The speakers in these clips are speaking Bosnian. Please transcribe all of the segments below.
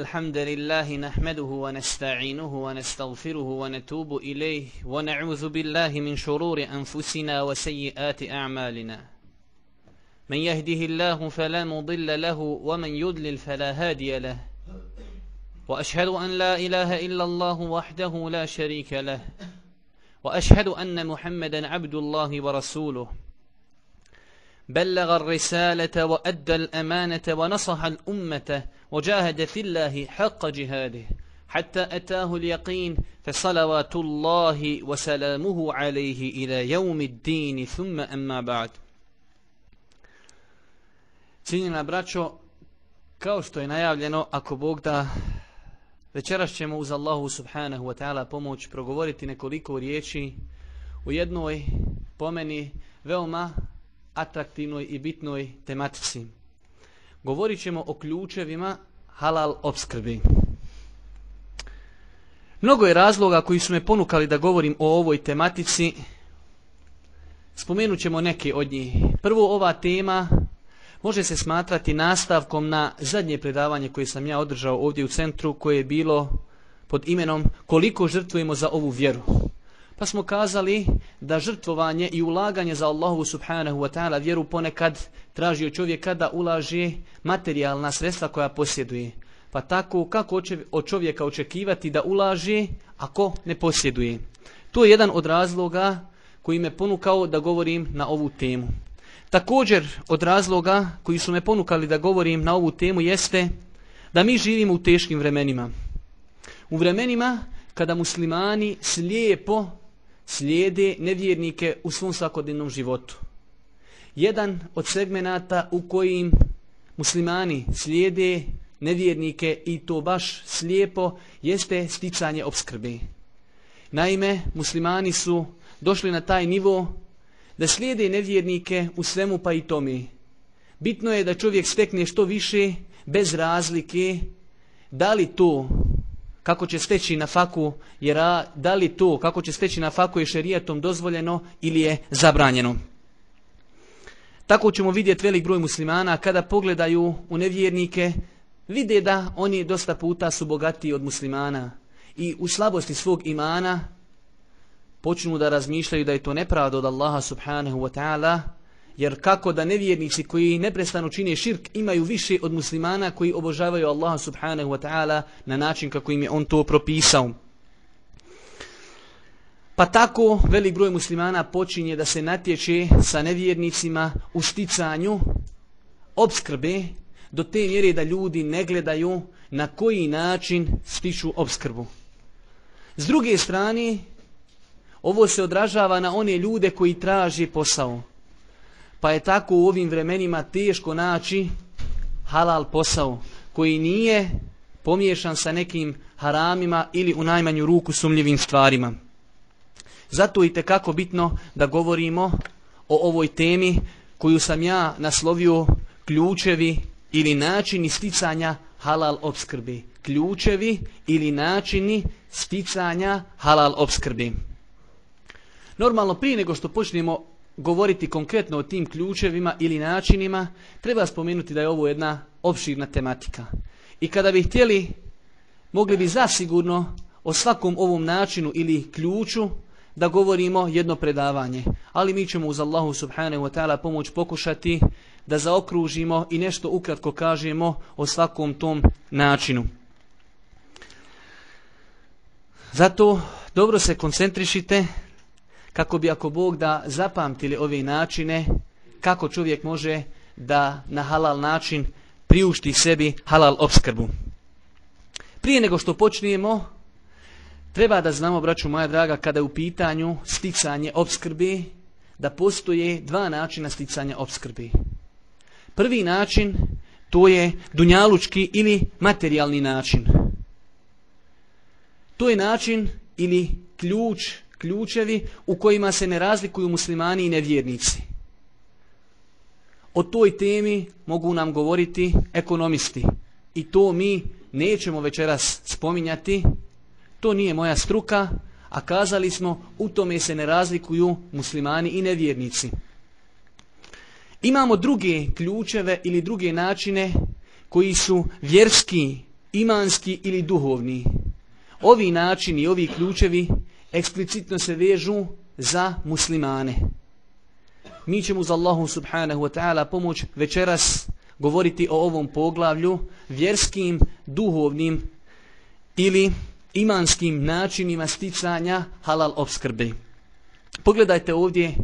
الحمد لله نحمده ونستعينه ونستغفره ونتوب إليه ونعوذ بالله من شرور أنفسنا وسيئات أعمالنا. من يهده الله فلا مضل له ومن يضلل فلا هادي له. وأشهد أن لا إله إلا الله وحده لا شريك له. وأشهد أن محمدا عبد الله ورسوله. بلغ الرسالة وأدى الأمانة ونصح الأمة وجاهد في الله حق جهاده حتى أتاه اليقين فصلوات الله وسلامه عليه إلى يوم الدين. ثم أما بعد. سينينا براتشو kao što je najavljeno, ako Bog večeras ćemo uz Allahu subhanahu wa ta'ala pomoć progovoriti nekoliko riječi u jednoj pomeni veoma atraktivnoj i bitnoj tematici. Govorit ćemo o ključevima halal obskrbi. Mnogo je razloga koji su me ponukali da govorim o ovoj tematici. Spomenut ćemo neke od njih. Prvo, ova tema može se smatrati nastavkom na zadnje predavanje koje sam ja održao ovdje u centru, koje je bilo pod imenom Koliko žrtvujemo za ovu vjeru. Pa smo kazali da žrtvovanje i ulaganje za Allahu subhanahu wa ta'ala vjeru ponekad traži od čovjeka da ulaže materijalna sredstva koja posjeduje. Pa tako kako od čovjeka očekivati da ulaže ako ne posjeduje. To je jedan od razloga koji me ponukao da govorim na ovu temu. Također od razloga koji su me ponukali da govorim na ovu temu jeste da mi živimo u teškim vremenima. U vremenima kada muslimani slijepo slijede nevjernike u svom svakodnevnom životu. Jedan od segmenata u kojim muslimani slijede nevjernike i to baš slijepo jeste sticanje obskrbe. Naime, muslimani su došli na taj nivo da slijede nevjernike u svemu pa i tome. Bitno je da čovjek stekne što više bez razlike da li to kako će steći na faku, jer da li to, kako će steći na faku je šerijetom dozvoljeno ili je zabranjeno. Tako ćemo vidjeti velik broj muslimana kada pogledaju u nevjernike, vide da oni dosta puta su bogatiji od muslimana i u slabosti svog imana počnu da razmišljaju da je to nepravda od Allaha subhanahu wa ta'ala, Jer kako da nevjernici koji neprestano čine širk imaju više od muslimana koji obožavaju Allaha subhanahu wa ta'ala na način kako im je on to propisao. Pa tako velik broj muslimana počinje da se natječe sa nevjernicima u sticanju obskrbe do te mjere da ljudi ne gledaju na koji način stiču obskrbu. S druge strane, ovo se odražava na one ljude koji traže posao pa je tako u ovim vremenima teško naći halal posao koji nije pomiješan sa nekim haramima ili u najmanju ruku sumljivim stvarima. Zato je kako bitno da govorimo o ovoj temi koju sam ja naslovio ključevi ili načini sticanja halal obskrbi. Ključevi ili načini sticanja halal obskrbi. Normalno prije nego što počnemo govoriti konkretno o tim ključevima ili načinima, treba spomenuti da je ovo jedna opširna tematika. I kada bi htjeli, mogli bi zasigurno o svakom ovom načinu ili ključu da govorimo jedno predavanje. Ali mi ćemo uz Allahu subhanahu wa ta'ala pomoć pokušati da zaokružimo i nešto ukratko kažemo o svakom tom načinu. Zato dobro se koncentrišite kako bi ako Bog da zapamtili ove načine kako čovjek može da na halal način priušti sebi halal obskrbu. Prije nego što počnijemo, treba da znamo, braću moja draga, kada je u pitanju sticanje obskrbi, da postoje dva načina sticanja obskrbi. Prvi način, to je dunjalučki ili materijalni način. To je način ili ključ ključevi u kojima se ne razlikuju muslimani i nevjernici. O toj temi mogu nam govoriti ekonomisti. I to mi nećemo večeras spominjati. To nije moja struka, a kazali smo u tome se ne razlikuju muslimani i nevjernici. Imamo druge ključeve ili druge načine koji su vjerski imanski ili duhovni. Ovi načini, ovi ključevi eksplicitno se vežu za muslimane. Mi ćemo uz Allahu subhanahu wa ta'ala pomoć večeras govoriti o ovom poglavlju vjerskim, duhovnim ili imanskim načinima sticanja halal obskrbe. Pogledajte ovdje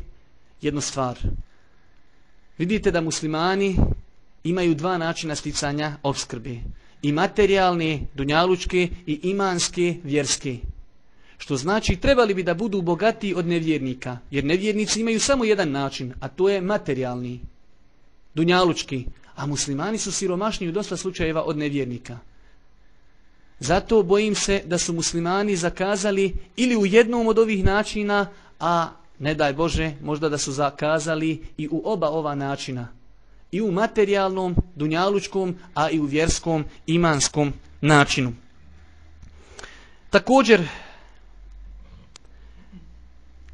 jednu stvar. Vidite da muslimani imaju dva načina sticanja obskrbe. I materijalne, dunjalučke i imanske, vjerske. Što znači trebali bi da budu bogati od nevjernika. Jer nevjernici imaju samo jedan način, a to je materijalni, dunjalučki. A muslimani su siromašni u dosta slučajeva od nevjernika. Zato bojim se da su muslimani zakazali ili u jednom od ovih načina, a ne daj Bože, možda da su zakazali i u oba ova načina. I u materijalnom, dunjalučkom, a i u vjerskom, imanskom načinu. Također,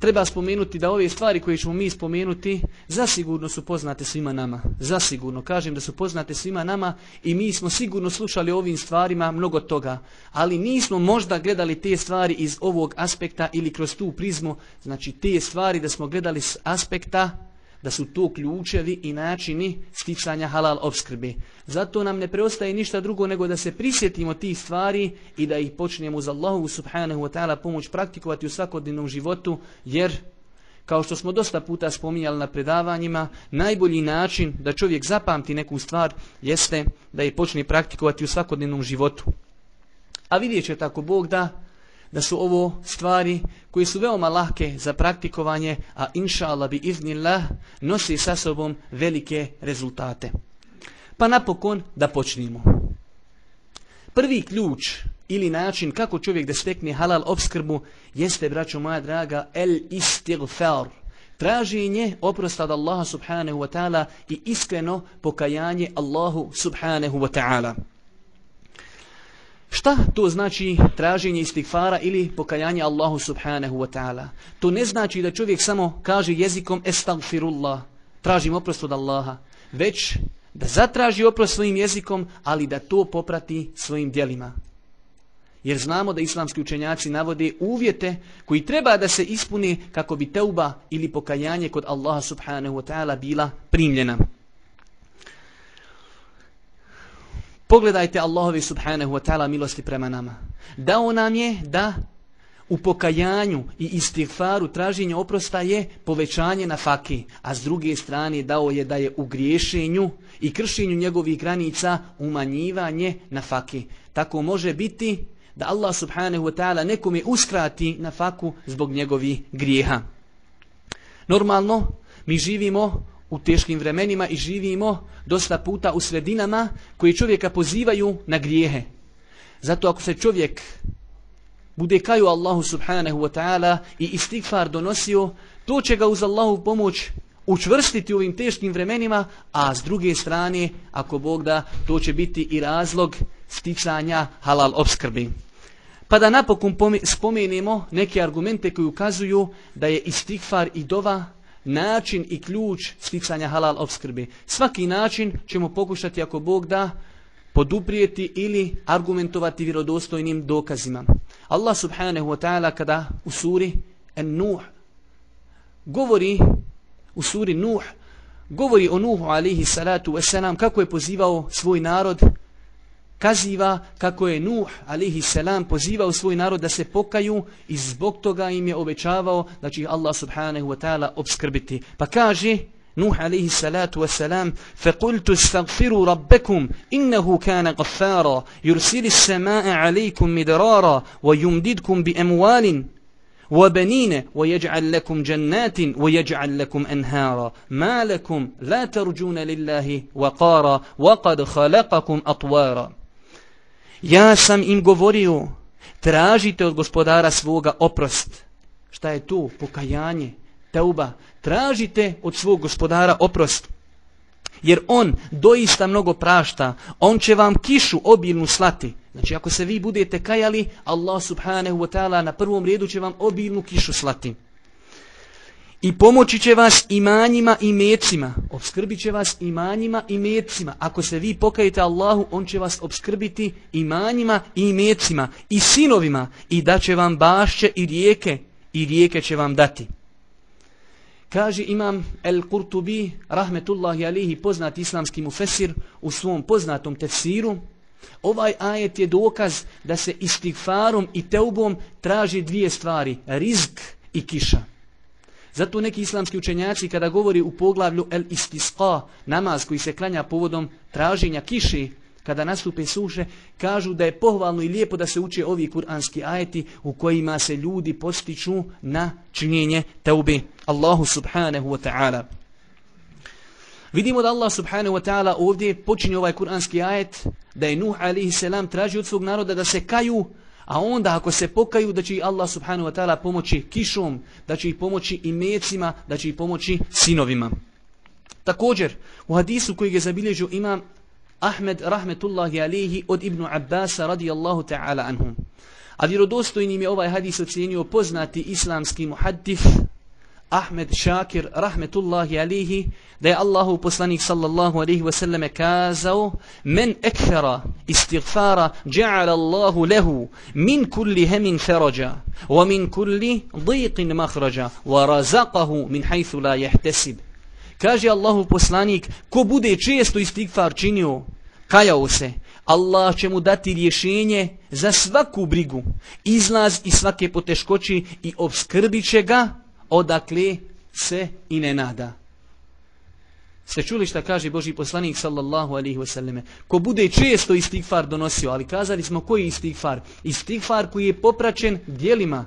treba spomenuti da ove stvari koje ćemo mi spomenuti zasigurno su poznate svima nama. Zasigurno, kažem da su poznate svima nama i mi smo sigurno slušali ovim stvarima mnogo toga. Ali nismo možda gledali te stvari iz ovog aspekta ili kroz tu prizmu, znači te stvari da smo gledali s aspekta da su to ključevi i načini sticanja halal obskrbe. Zato nam ne preostaje ništa drugo nego da se prisjetimo tih stvari i da ih počnemo uz Allahu subhanahu wa ta'ala pomoć praktikovati u svakodnevnom životu, jer kao što smo dosta puta spominjali na predavanjima, najbolji način da čovjek zapamti neku stvar jeste da je počne praktikovati u svakodnevnom životu. A vidjet će tako Bog da da su ovo stvari koje su veoma lahke za praktikovanje, a inša Allah bi iznillah nosi sa sobom velike rezultate. Pa napokon da počnimo. Prvi ključ ili način kako čovjek da stekne halal obskrbu jeste, braćo moja draga, el istighfar. Traženje oprosta od Allaha subhanahu wa ta'ala i iskreno pokajanje Allahu subhanahu wa ta'ala. Šta to znači traženje istighfara ili pokajanje Allahu subhanahu wa ta'ala? To ne znači da čovjek samo kaže jezikom estagfirullah, tražim oprost od Allaha, već da zatraži oprost svojim jezikom, ali da to poprati svojim dijelima. Jer znamo da islamski učenjaci navode uvjete koji treba da se ispuni kako bi teuba ili pokajanje kod Allaha subhanahu wa ta'ala bila primljena. Pogledajte Allahovi subhanahu wa ta'ala milosti prema nama. Dao nam je da u pokajanju i istighfaru traženje oprosta je povećanje na faki, a s druge strane dao je da je u griješenju i kršenju njegovih granica umanjivanje na faki. Tako može biti da Allah subhanahu wa ta'ala nekome uskrati na faku zbog njegovih grijeha. Normalno, mi živimo u teškim vremenima i živimo dosta puta u sredinama koji čovjeka pozivaju na grijehe. Zato ako se čovjek bude kaju Allahu subhanahu wa ta'ala i istigfar donosio, to će ga uz Allahu pomoć učvrstiti u ovim teškim vremenima, a s druge strane, ako Bog da, to će biti i razlog sticanja halal obskrbi. Pa da napokon spomenemo neke argumente koji ukazuju da je istigfar i dova način i ključ sticanja halal obskrbe. Svaki način ćemo pokušati ako Bog da poduprijeti ili argumentovati vjerodostojnim dokazima. Allah subhanahu wa ta'ala kada u suri An-Nuh govori u suri Nuh govori o Nuhu alaihi salatu wasalam kako je pozivao svoj narod kaziva kako je Nuh selam pozivao svoj narod da se pokaju i zbog toga im je obećavao da će Allah subhanahu wa ta'ala obskrbiti. Pa kaže Nuh alihi salatu wa salam فَقُلْتُ اسْتَغْفِرُوا رَبَّكُمْ إِنَّهُ كَانَ غَفَّارًا يُرْسِلِ السَّمَاءَ عَلَيْكُمْ مِدْرَارًا وَيُمْدِدْكُمْ بِأَمْوَالٍ وبنين ويجعل لكم جنات ويجعل لكم أنهارا ما لكم لا ترجون لله وقارا وقد خلقكم أطوارا Ja sam im govorio, tražite od gospodara svoga oprost. Šta je to? Pokajanje, teuba. Tražite od svog gospodara oprost. Jer on doista mnogo prašta. On će vam kišu obilnu slati. Znači ako se vi budete kajali, Allah subhanahu wa ta'ala na prvom redu će vam obilnu kišu slati. I pomoći će vas imanjima i mecima. obskrbit će vas imanjima i mecima. Ako se vi pokajete Allahu, on će vas obskrbiti imanjima i mecima i sinovima i da će vam bašće i rijeke i rijeke će vam dati. Kaže imam El Kurtubi, rahmetullahi alihi, poznat islamski mufesir, u svom poznatom tefsiru, ovaj ajet je dokaz da se istigfarom i teubom traži dvije stvari, rizk i kiša. Zato neki islamski učenjaci kada govori u poglavlju El Istisqa, namaz koji se klanja povodom traženja kiše, kada nastupe suše, kažu da je pohvalno i lijepo da se uče ovi kuranski ajeti u kojima se ljudi postiču na činjenje taubi Allahu subhanahu wa ta'ala. Vidimo da Allah subhanahu wa ta'ala ovdje počinje ovaj kuranski ajet da je Nuh alaihi salam traži od svog naroda da se kaju A onda ako se pokaju da će Allah subhanahu wa ta'ala pomoći kišom, da će ih pomoći i mecima, da će ih pomoći sinovima. Također, u hadisu koji je zabilježio imam Ahmed rahmetullahi alihi od Ibnu Abbasa radijallahu ta'ala anhum. A vjerodostojnim je ovaj hadis ocjenio poznati islamski muhaddif Ahmed Šakir rahmetullahi alihi da je Allahu poslanik sallallahu alihi wasallam kazao men ekfera istighfara ja'ala Allahu lehu min kulli hemin feraja wa min kulli diqin mahraja wa razaqahu min hajthu la jehtesib kaže Allahu poslanik ko bude često istighfar činio kajao se Allah će mu dati rješenje za svaku brigu izlaz iz svake poteškoći i obskrbit će ga odakle se i ne nada. Ste čuli šta kaže Boži poslanik sallallahu alaihi wasallam. Ko bude često istighfar donosio, ali kazali smo koji istighfar? Istighfar koji je popraćen dijelima.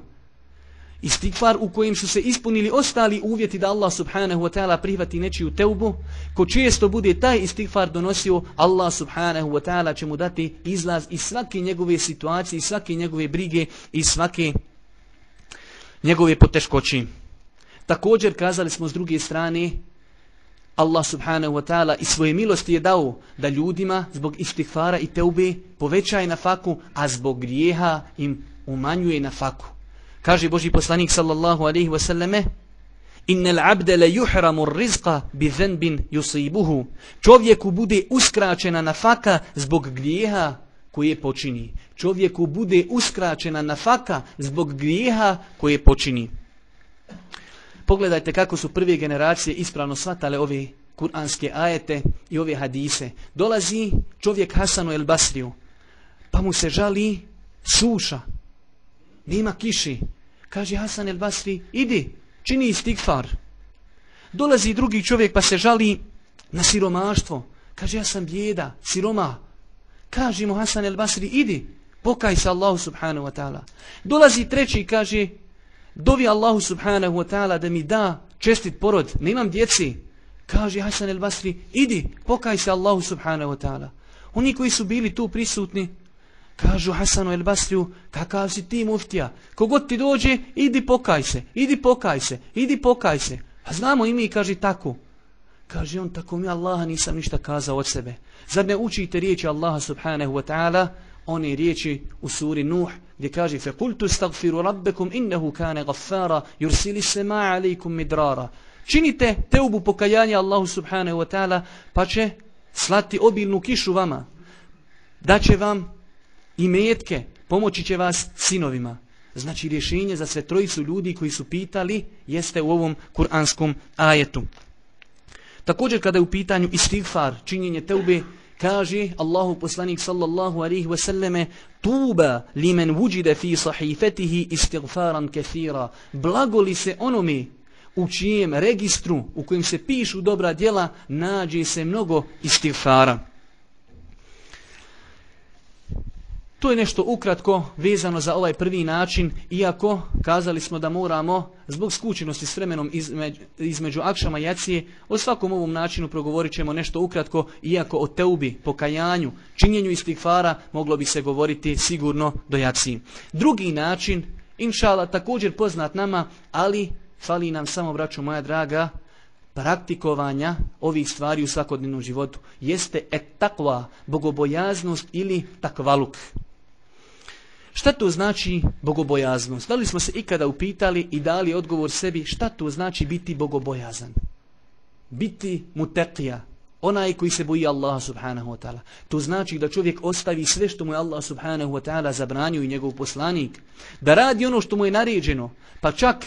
Istighfar u kojem su se ispunili ostali uvjeti da Allah subhanahu wa ta'ala prihvati nečiju teubu. Ko često bude taj istighfar donosio, Allah subhanahu wa ta'ala će mu dati izlaz iz svake njegove situacije, iz svake njegove brige, i svake njegove poteškoći. Također kazali smo s druge strane Allah subhanahu wa ta'ala i svoje milosti je dao da ljudima zbog istihvara i teube povećaje na faku, a zbog grijeha im umanjuje na faku. Kaže Boži poslanik sallallahu alaihi wa sallame Innel abde le juhramu rizqa bi zenbin yusibuhu. Čovjeku bude uskraćena na faka zbog grijeha koje počini. Čovjeku bude uskraćena na faka zbog grijeha koje počini. Pogledajte kako su prve generacije ispravno shvatale ove kuranske ajete i ove hadise. Dolazi čovjek Hasanu el Basriju, pa mu se žali suša. nema kiši. Kaže Hasan el Basri, idi, čini istigfar. Dolazi drugi čovjek pa se žali na siromaštvo. Kaže, ja sam bjeda, siroma. Kaže mu Hasan el Basri, idi, pokaj se Allahu subhanahu wa ta'ala. Dolazi treći i kaže, dovi Allahu subhanahu wa ta'ala da mi da čestit porod, nemam djeci. Kaže Hasan el Basri, idi, pokaj se Allahu subhanahu wa ta'ala. Oni koji su bili tu prisutni, kažu Hasanu el Basriju, kakav si ti muftija, kogod ti dođe, idi pokaj se, idi pokaj se, idi pokaj se. A znamo i mi, kaže tako. Kaže on, tako mi Allaha nisam ništa kazao od sebe. Zar ne učite riječi Allaha subhanahu wa ta'ala, one riječi u suri Nuh, gdje kaže فَقُلْتُ اسْتَغْفِرُ رَبَّكُمْ إِنَّهُ كَانَ غَفَّارًا يُرْسِلِ yursili عَلَيْكُمْ مِدْرَارًا midrara. Činite teubu pokajanja Allahu subhanahu wa ta'ala pa će slati obilnu kišu vama. Da će vam i metke pomoći će vas sinovima. Znači rješenje za sve trojicu ljudi koji su pitali jeste u ovom kuranskom ajetu. Također kada je u pitanju istighfar činjenje teube kaže Allahu poslanik sallallahu alaihi ve selleme tuba li men vuđide fi sahifetihi istighfaran kathira. Blago li se onome u čijem registru u kojem se pišu dobra djela nađe se mnogo istighfara. To je nešto ukratko vezano za ovaj prvi način, iako kazali smo da moramo zbog skućenosti s vremenom između, između akšama i jacije, o svakom ovom načinu progovorit ćemo nešto ukratko, iako o teubi, pokajanju, činjenju istikfara moglo bi se govoriti sigurno do jacije. Drugi način, inšala, također poznat nama, ali fali nam samo, braću moja draga, praktikovanja ovih stvari u svakodnevnom životu. Jeste et bogobojaznost ili takvaluk. Šta to znači bogobojaznost? Da li smo se ikada upitali i dali odgovor sebi šta to znači biti bogobojazan? biti mutekija, onaj koji se boji Allaha subhanahu wa ta'ala. To znači da čovjek ostavi sve što mu je Allah subhanahu wa ta'ala zabranio i njegov poslanik, da radi ono što mu je naređeno, pa čak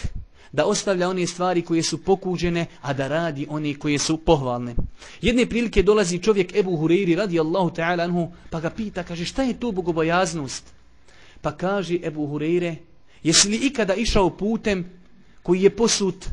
da ostavlja one stvari koje su pokuđene, a da radi one koje su pohvalne. Jedne prilike dolazi čovjek Ebu Hureyri radi Allahu ta'ala anhu, pa ga pita, kaže šta je to bogobojaznost? Pa kaže Ebu Hureyre, jesi li ikada išao putem koji je posut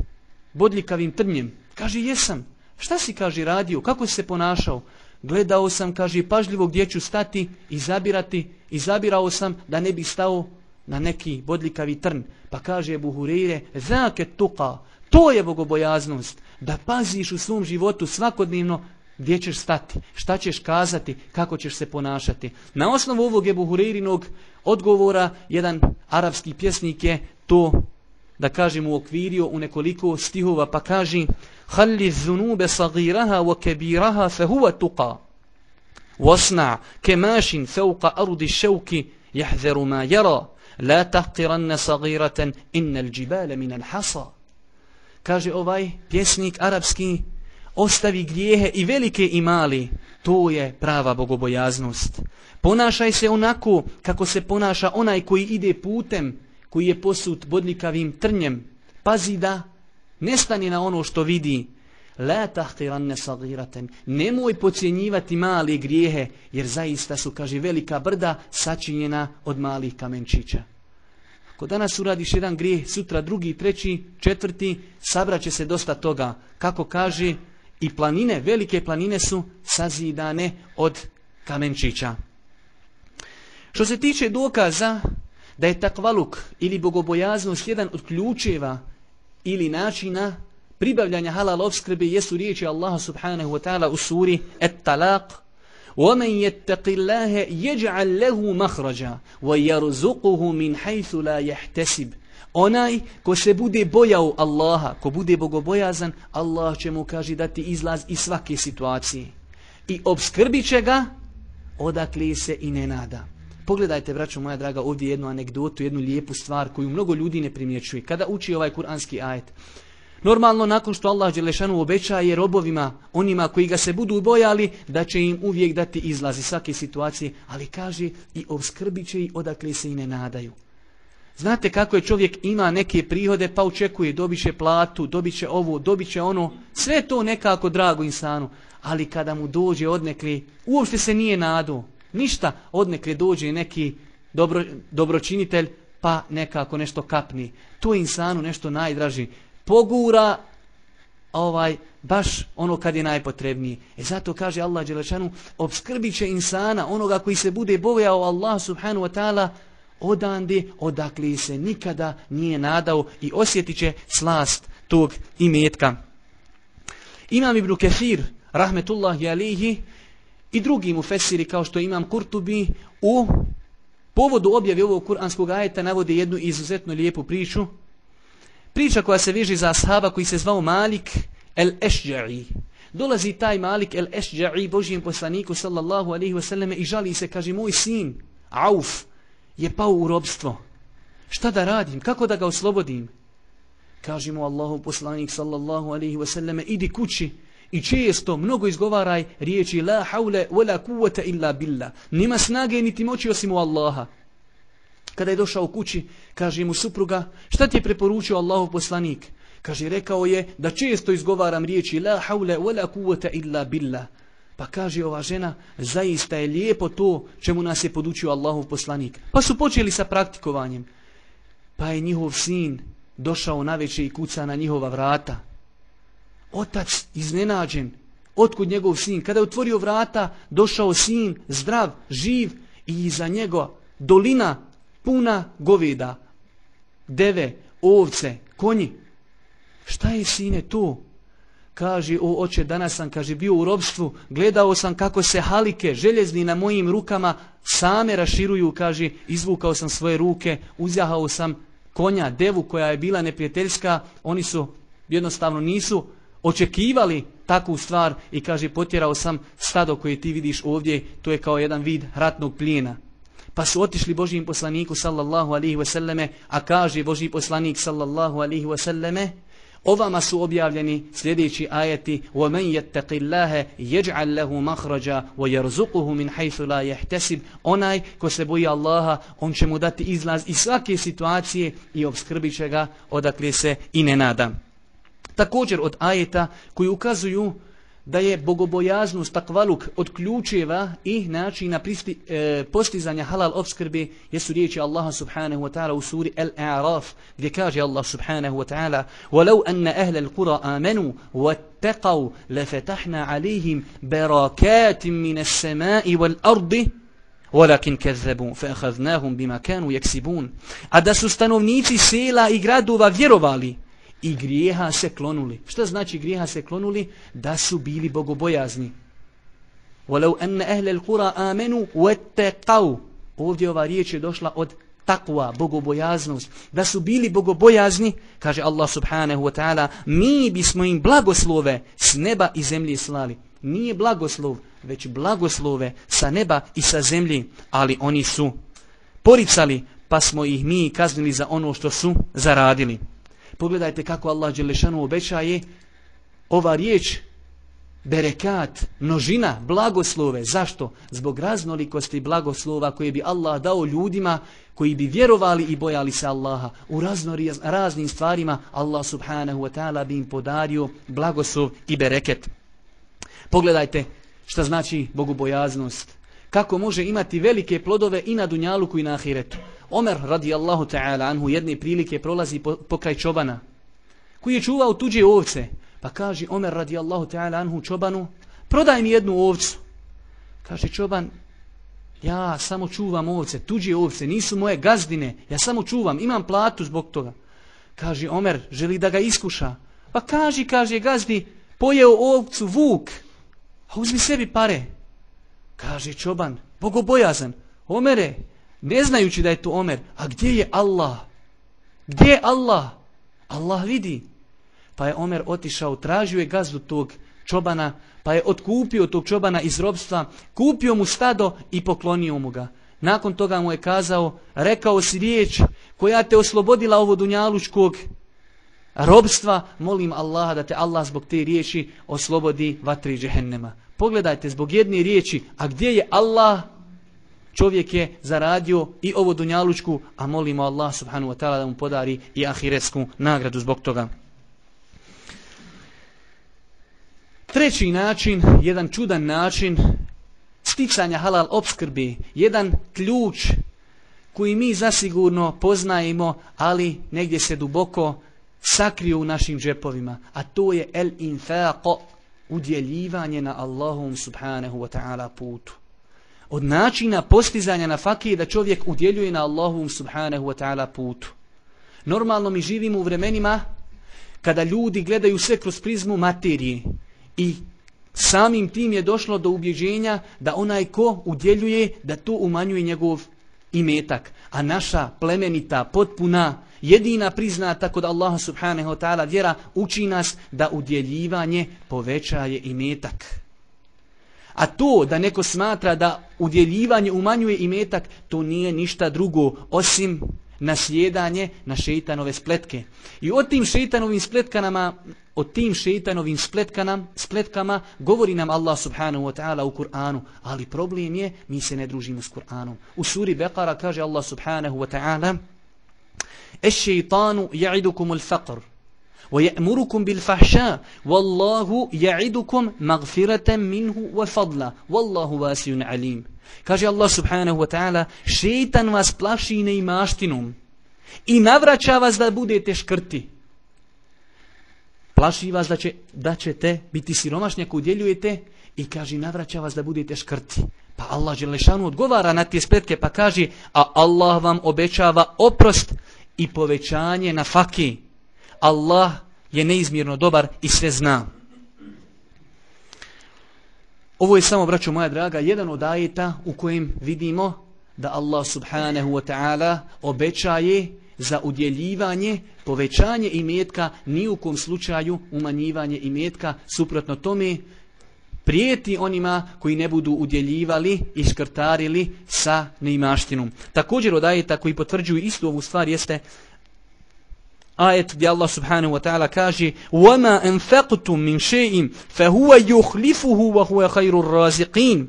bodljikavim trnjem? Kaže, jesam. Šta si, kaže, radio? Kako si se ponašao? Gledao sam, kaže, pažljivo gdje ću stati i zabirati. I zabirao sam da ne bi stao na neki bodljikavi trn. Pa kaže Ebu Hureyre, zake tuka, to je bogobojaznost. Da paziš u svom životu svakodnevno gdje ćeš stati, šta ćeš kazati, kako ćeš se ponašati. Na osnovu ovog Ebu Hureyrinog odgovora, jedan arapski pjesnik je to da kažem u okvirio u nekoliko stihova pa kaže halli zunube sagiraha wa kebiraha fe huva tuqa. Wasna kemašin feuqa ardi ševki jahzeru ma yara. La tahqiranna sagiratan innal jibala min al hasa. Kaže ovaj pjesnik arapski ostavi grijehe i velike i mali to je prava bogobojaznost ponašaj se onako kako se ponaša onaj koji ide putem koji je posut bodljikavim trnjem, pazi da ne stani na ono što vidi. La tahtiranne sagiraten. Nemoj pocijenjivati male grijehe, jer zaista su, kaže, velika brda sačinjena od malih kamenčića. Ako danas uradiš jedan grijeh, sutra drugi, treći, četvrti, sabraće se dosta toga. Kako kaže, i planine, velike planine su sazidane od kamenčića. Što se tiče dokaza da je takvaluk ili bogobojaznost jedan od ključeva ili načina pribavljanja halal obskrbe jesu riječi Allaha subhanahu wa ta'ala u suri At-Talaq وَمَنْ يَتَّقِ اللَّهَ يَجْعَلْ لَهُ مَخْرَجًا وَيَرْزُقُهُ مِنْ حَيْثُ لَا يَحْتَسِبْ Onaj ko se bude bojao Allaha, ko bude bogobojazan, Allah će mu kaži dati izlaz iz svake situacije. I obskrbit će ga odakle se i ne nada. Pogledajte, braćo moja draga, ovdje jednu anegdotu, jednu lijepu stvar koju mnogo ljudi ne primjećuje. Kada uči ovaj kuranski ajet, normalno nakon što Allah Đelešanu obećaje robovima, onima koji ga se budu bojali, da će im uvijek dati izlazi svake situacije, ali kaže i obskrbit će i odakle se i ne nadaju. Znate kako je čovjek ima neke prihode pa očekuje dobiće platu, dobiće ovo, dobiće ono, sve to nekako drago insanu, ali kada mu dođe odnekli, uopšte se nije nadao ništa odnekli dođe neki dobro, dobročinitelj pa nekako nešto kapni. To je insanu nešto najdraži. Pogura ovaj baš ono kad je najpotrebniji. E zato kaže Allah Đelešanu, obskrbit će insana, onoga koji se bude bojao Allah subhanu wa ta'ala, odande odakle se nikada nije nadao i osjetit će slast tog imetka. Imam Ibn Kefir, rahmetullahi alihi, i drugi mu fesiri kao što imam Kurtubi u povodu objave ovog kuranskog ajeta navode jednu izuzetno lijepu priču. Priča koja se veže za ashaba koji se zvao Malik el Ešđa'i. Dolazi taj Malik el Ešđa'i Božijem poslaniku sallallahu alaihi wasallam i žali se, kaže, moj sin Auf je pao u robstvo. Šta da radim? Kako da ga oslobodim? Kaži mu Allahu poslanik sallallahu alaihi wasallam idi kući I često mnogo izgovaraj riječi la haule wala kuvvete illa billah. Nima snage niti moći osim u Allaha. Kada je došao kući, kaže mu supruga, šta ti je preporučio Allahov poslanik? Kaže, rekao je da često izgovaram riječi la haule wala kuvvete illa billah. Pa kaže ova žena, zaista je lijepo to čemu nas je podučio Allahov poslanik. Pa su počeli sa praktikovanjem. Pa je njihov sin došao na večer i kuca na njihova vrata otac iznenađen, otkud njegov sin. Kada je otvorio vrata, došao sin, zdrav, živ i iza njega dolina puna goveda, deve, ovce, konji. Šta je sine to? Kaže, o oče, danas sam, kaže, bio u robstvu, gledao sam kako se halike željezni na mojim rukama same raširuju, kaže, izvukao sam svoje ruke, uzjahao sam konja, devu koja je bila neprijateljska, oni su jednostavno nisu očekivali takvu stvar i kaže potjerao sam stado koje ti vidiš ovdje, to je kao jedan vid ratnog plijena. Pa su otišli Božijim poslaniku sallallahu alihi wasallame, a kaže Božiji poslanik sallallahu alihi wasallame, Ovama su objavljeni sljedeći ajeti وَمَنْ يَتَّقِ اللَّهَ يَجْعَلْ لَهُ مَخْرَجَا وَيَرْزُقُهُ مِنْ حَيْثُ لَا يَحْتَسِبْ Onaj ko se boji Allaha, on će mu dati izlaz iz svake situacije i obskrbit će ga odakle se i ne nada. Također od ajeta koji ukazuju da je bogobojaznost takvaluk od ključeva i načina pristi, e, postizanja halal obskrbe jesu riječi Allaha subhanahu wa ta'ala u suri Al-A'raf gdje kaže Allah subhanahu wa ta'ala وَلَوْ أَنَّ أَهْلَ الْقُرَى آمَنُوا وَاتَّقَوْا لَفَتَحْنَا عَلَيْهِمْ بَرَكَاتٍ مِنَ السَّمَاءِ وَالْأَرْضِ ولكن كذبوا فأخذناهم بما كانوا يكسبون a da su stanovnici sela i gradova vjerovali i grijeha se klonuli. Šta znači grijeha se klonuli? Da su bili bogobojazni. Walau anna ahla al-qura amanu wattaqu. Ovdje ova riječ je došla od takva, bogobojaznost. Da su bili bogobojazni, kaže Allah subhanahu wa ta'ala, mi bismo im blagoslove s neba i zemlje slali. Nije blagoslov, već blagoslove sa neba i sa zemlji, ali oni su poricali, pa smo ih mi kaznili za ono što su zaradili. Pogledajte kako Allah Đelešanu obećaje ova riječ berekat, množina, blagoslove. Zašto? Zbog raznolikosti blagoslova koje bi Allah dao ljudima koji bi vjerovali i bojali se Allaha. U razno, raznim stvarima Allah subhanahu wa ta'ala bi im podario blagoslov i bereket. Pogledajte šta znači bogobojaznost. Kako može imati velike plodove i na dunjaluku i na ahiretu. Omer radijallahu ta'ala anhu jedne prilike prolazi po, pokraj čobana koji je čuvao tuđe ovce. Pa kaže Omer radijallahu ta'ala anhu čobanu prodaj mi jednu ovcu. Kaže čoban ja samo čuvam ovce, tuđe ovce, nisu moje gazdine, ja samo čuvam, imam platu zbog toga. Kaže Omer želi da ga iskuša. Pa kaže, kaže gazdi pojeo ovcu vuk, a uzmi sebi pare. Kaže čoban, bogobojazan, Omere, ne znajući da je to Omer, a gdje je Allah? Gdje je Allah? Allah vidi. Pa je Omer otišao, tražio je gazdu tog čobana, pa je otkupio tog čobana iz robstva, kupio mu stado i poklonio mu ga. Nakon toga mu je kazao, rekao si riječ koja te oslobodila ovo dunjalučkog robstva, molim Allaha da te Allah zbog te riječi oslobodi vatri džehennema. Pogledajte, zbog jedne riječi, a gdje je Allah? Čovjek je zaradio i ovo dunjalučku, a molimo Allah subhanahu wa ta'ala da mu podari i ahiretsku nagradu zbog toga. Treći način, jedan čudan način sticanja halal obskrbi, jedan ključ koji mi zasigurno poznajemo, ali negdje se duboko sakriju u našim džepovima, a to je el infaqo, udjeljivanje na Allahom subhanahu wa ta'ala putu od načina postizanja na fakije da čovjek udjeljuje na Allahu subhanahu wa ta'ala putu. Normalno mi živimo u vremenima kada ljudi gledaju sve kroz prizmu materije i samim tim je došlo do ubjeđenja da onaj ko udjeljuje da to umanjuje njegov imetak. A naša plemenita, potpuna, jedina priznata kod Allaha subhanahu wa ta'ala vjera uči nas da udjeljivanje povećaje imetak. A to da neko smatra da udjeljivanje umanjuje imetak, to nije ništa drugo osim nasjedanje na šeitanove spletke. I o tim šeitanovim spletkanama, o tim šeitanovim spletkama, spletkama govori nam Allah subhanahu wa ta'ala u Kur'anu. Ali problem je, mi se ne družimo s Kur'anom. U suri Bekara kaže Allah subhanahu wa ta'ala Es šeitanu ja'idukum al-faqr. ويأمركم بالفحشاء والله يعدكم مغفرة منه وفضلا والله واسع عليم Kaže Allah subhanahu wa ta'ala, šeitan vas plaši neimaštinom i navraća vas da budete škrti. Plaši vas da, će, da ćete biti siromašni ako udjeljujete i kaže navraća vas da budete škrti. Pa Allah Đelešanu odgovara na te spletke pa kaže, a Allah vam obećava oprost i povećanje na fakih. Allah je neizmjerno dobar i sve zna. Ovo je samo, braćo moja draga, jedan od ajeta u kojem vidimo da Allah subhanahu wa ta'ala obećaje za udjeljivanje, povećanje imetka, ni u kom slučaju umanjivanje imetka, suprotno tome prijeti onima koji ne budu udjeljivali i škrtarili sa neimaštinom. Također od ajeta koji potvrđuju istu ovu stvar jeste ajet gdje Allah subhanahu wa ta'ala kaže وَمَا أَنْفَقْتُم مِّن شَيْءٍ فَهُوَ يُخْلِفُهُ وَهُوَ خَيْرُ الرَّازِقِينَ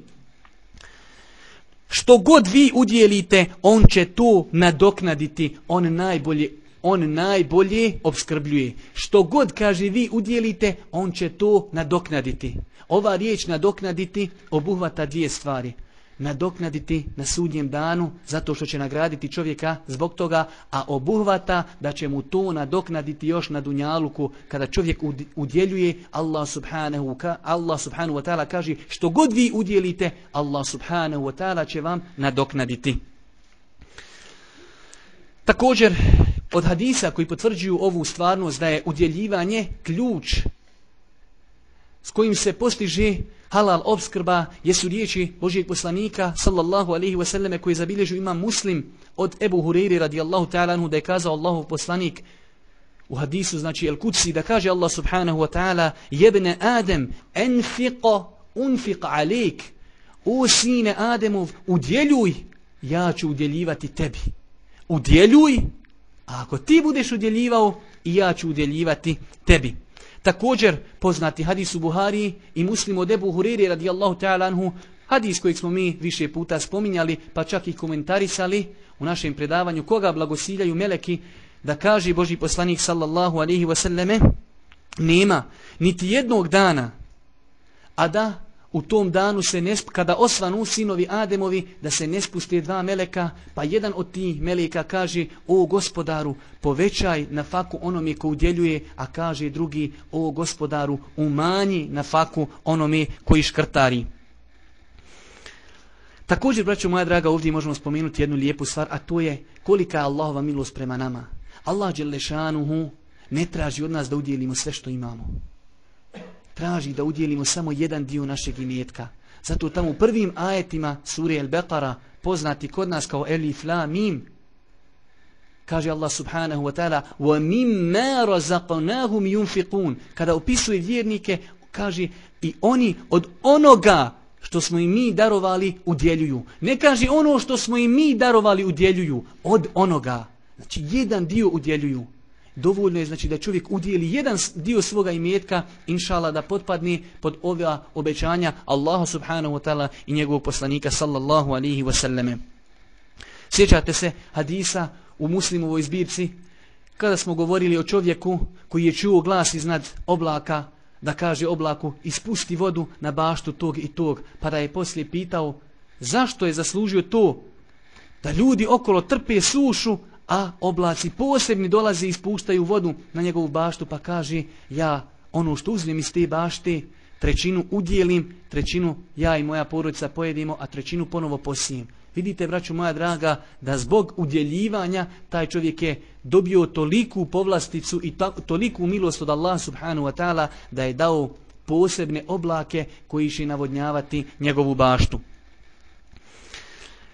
Što god vi udjelite, on će to nadoknaditi, on najbolje on najbolje obskrbljuje. Što god kaže vi udjelite, on će to nadoknaditi. Ova riječ nadoknaditi obuhvata dvije stvari nadoknaditi na sudnjem danu zato što će nagraditi čovjeka zbog toga, a obuhvata da će mu to nadoknaditi još na dunjaluku kada čovjek udjeljuje Allah subhanahu, ka, Allah subhanahu wa ta'ala kaže što god vi udjelite Allah subhanahu wa ta'ala će vam nadoknaditi. Također od hadisa koji potvrđuju ovu stvarnost da je udjeljivanje ključ s kojim se postiže halal obskrba jesu riječi Božijeg poslanika sallallahu alaihi wasallame koji zabilježu ima muslim od Ebu Hureyri radijallahu ta'ala anhu da je kazao Allahov poslanik. U hadisu znači el kutsi da kaže Allah subhanahu wa ta'ala jebne Adem enfiqa unfiq alik. O sine Ademov udjeljuj ja ću udjeljivati tebi. Udjeljuj a ako ti budeš udjeljivao i ja ću udjeljivati tebi. Također poznati hadis u Buhari i muslim od Ebu Huriri radijallahu ta'ala anhu, hadis kojeg smo mi više puta spominjali, pa čak i komentarisali u našem predavanju, koga blagosiljaju meleki, da kaže Boži poslanik sallallahu alihi wasallame, nema niti jednog dana, a da u tom danu se ne kada osvanu sinovi Ademovi da se ne spuste dva meleka pa jedan od tih meleka kaže o gospodaru povećaj na faku onome ko udjeljuje a kaže drugi o gospodaru umanji na faku onome koji škrtari. Također braćo moja draga ovdje možemo spomenuti jednu lijepu stvar a to je kolika je Allahova milost prema nama. Allah Đelešanuhu ne traži od nas da udjelimo sve što imamo traži da udjelimo samo jedan dio našeg imetka. Zato tamo u prvim ajetima sure Al-Baqara, poznati kod nas kao Elif La Mim, kaže Allah subhanahu wa ta'ala وَمِمَّا رَزَقَنَاهُمْ يُنْفِقُونَ Kada opisuje vjernike, kaže i oni od onoga što smo i mi darovali udjeljuju. Ne kaže ono što smo i mi darovali udjeljuju, od onoga. Znači jedan dio udjeljuju dovoljno je znači da čovjek udijeli jedan dio svoga imetka, inšala da potpadne pod ova obećanja Allaha subhanahu wa ta'ala i njegovog poslanika sallallahu alihi wasallame. Sjećate se hadisa u muslimovoj zbirci kada smo govorili o čovjeku koji je čuo glas iznad oblaka da kaže oblaku ispusti vodu na baštu tog i tog pa da je poslije pitao zašto je zaslužio to da ljudi okolo trpe sušu a oblaci posebni dolaze i ispuštaju vodu na njegovu baštu pa kaže ja ono što uzmem iz te bašte trećinu udjelim, trećinu ja i moja porodica pojedimo, a trećinu ponovo posijem. Vidite, braću moja draga, da zbog udjeljivanja taj čovjek je dobio toliku povlasticu i toliku milost od Allah subhanahu wa ta'ala da je dao posebne oblake koji će navodnjavati njegovu baštu.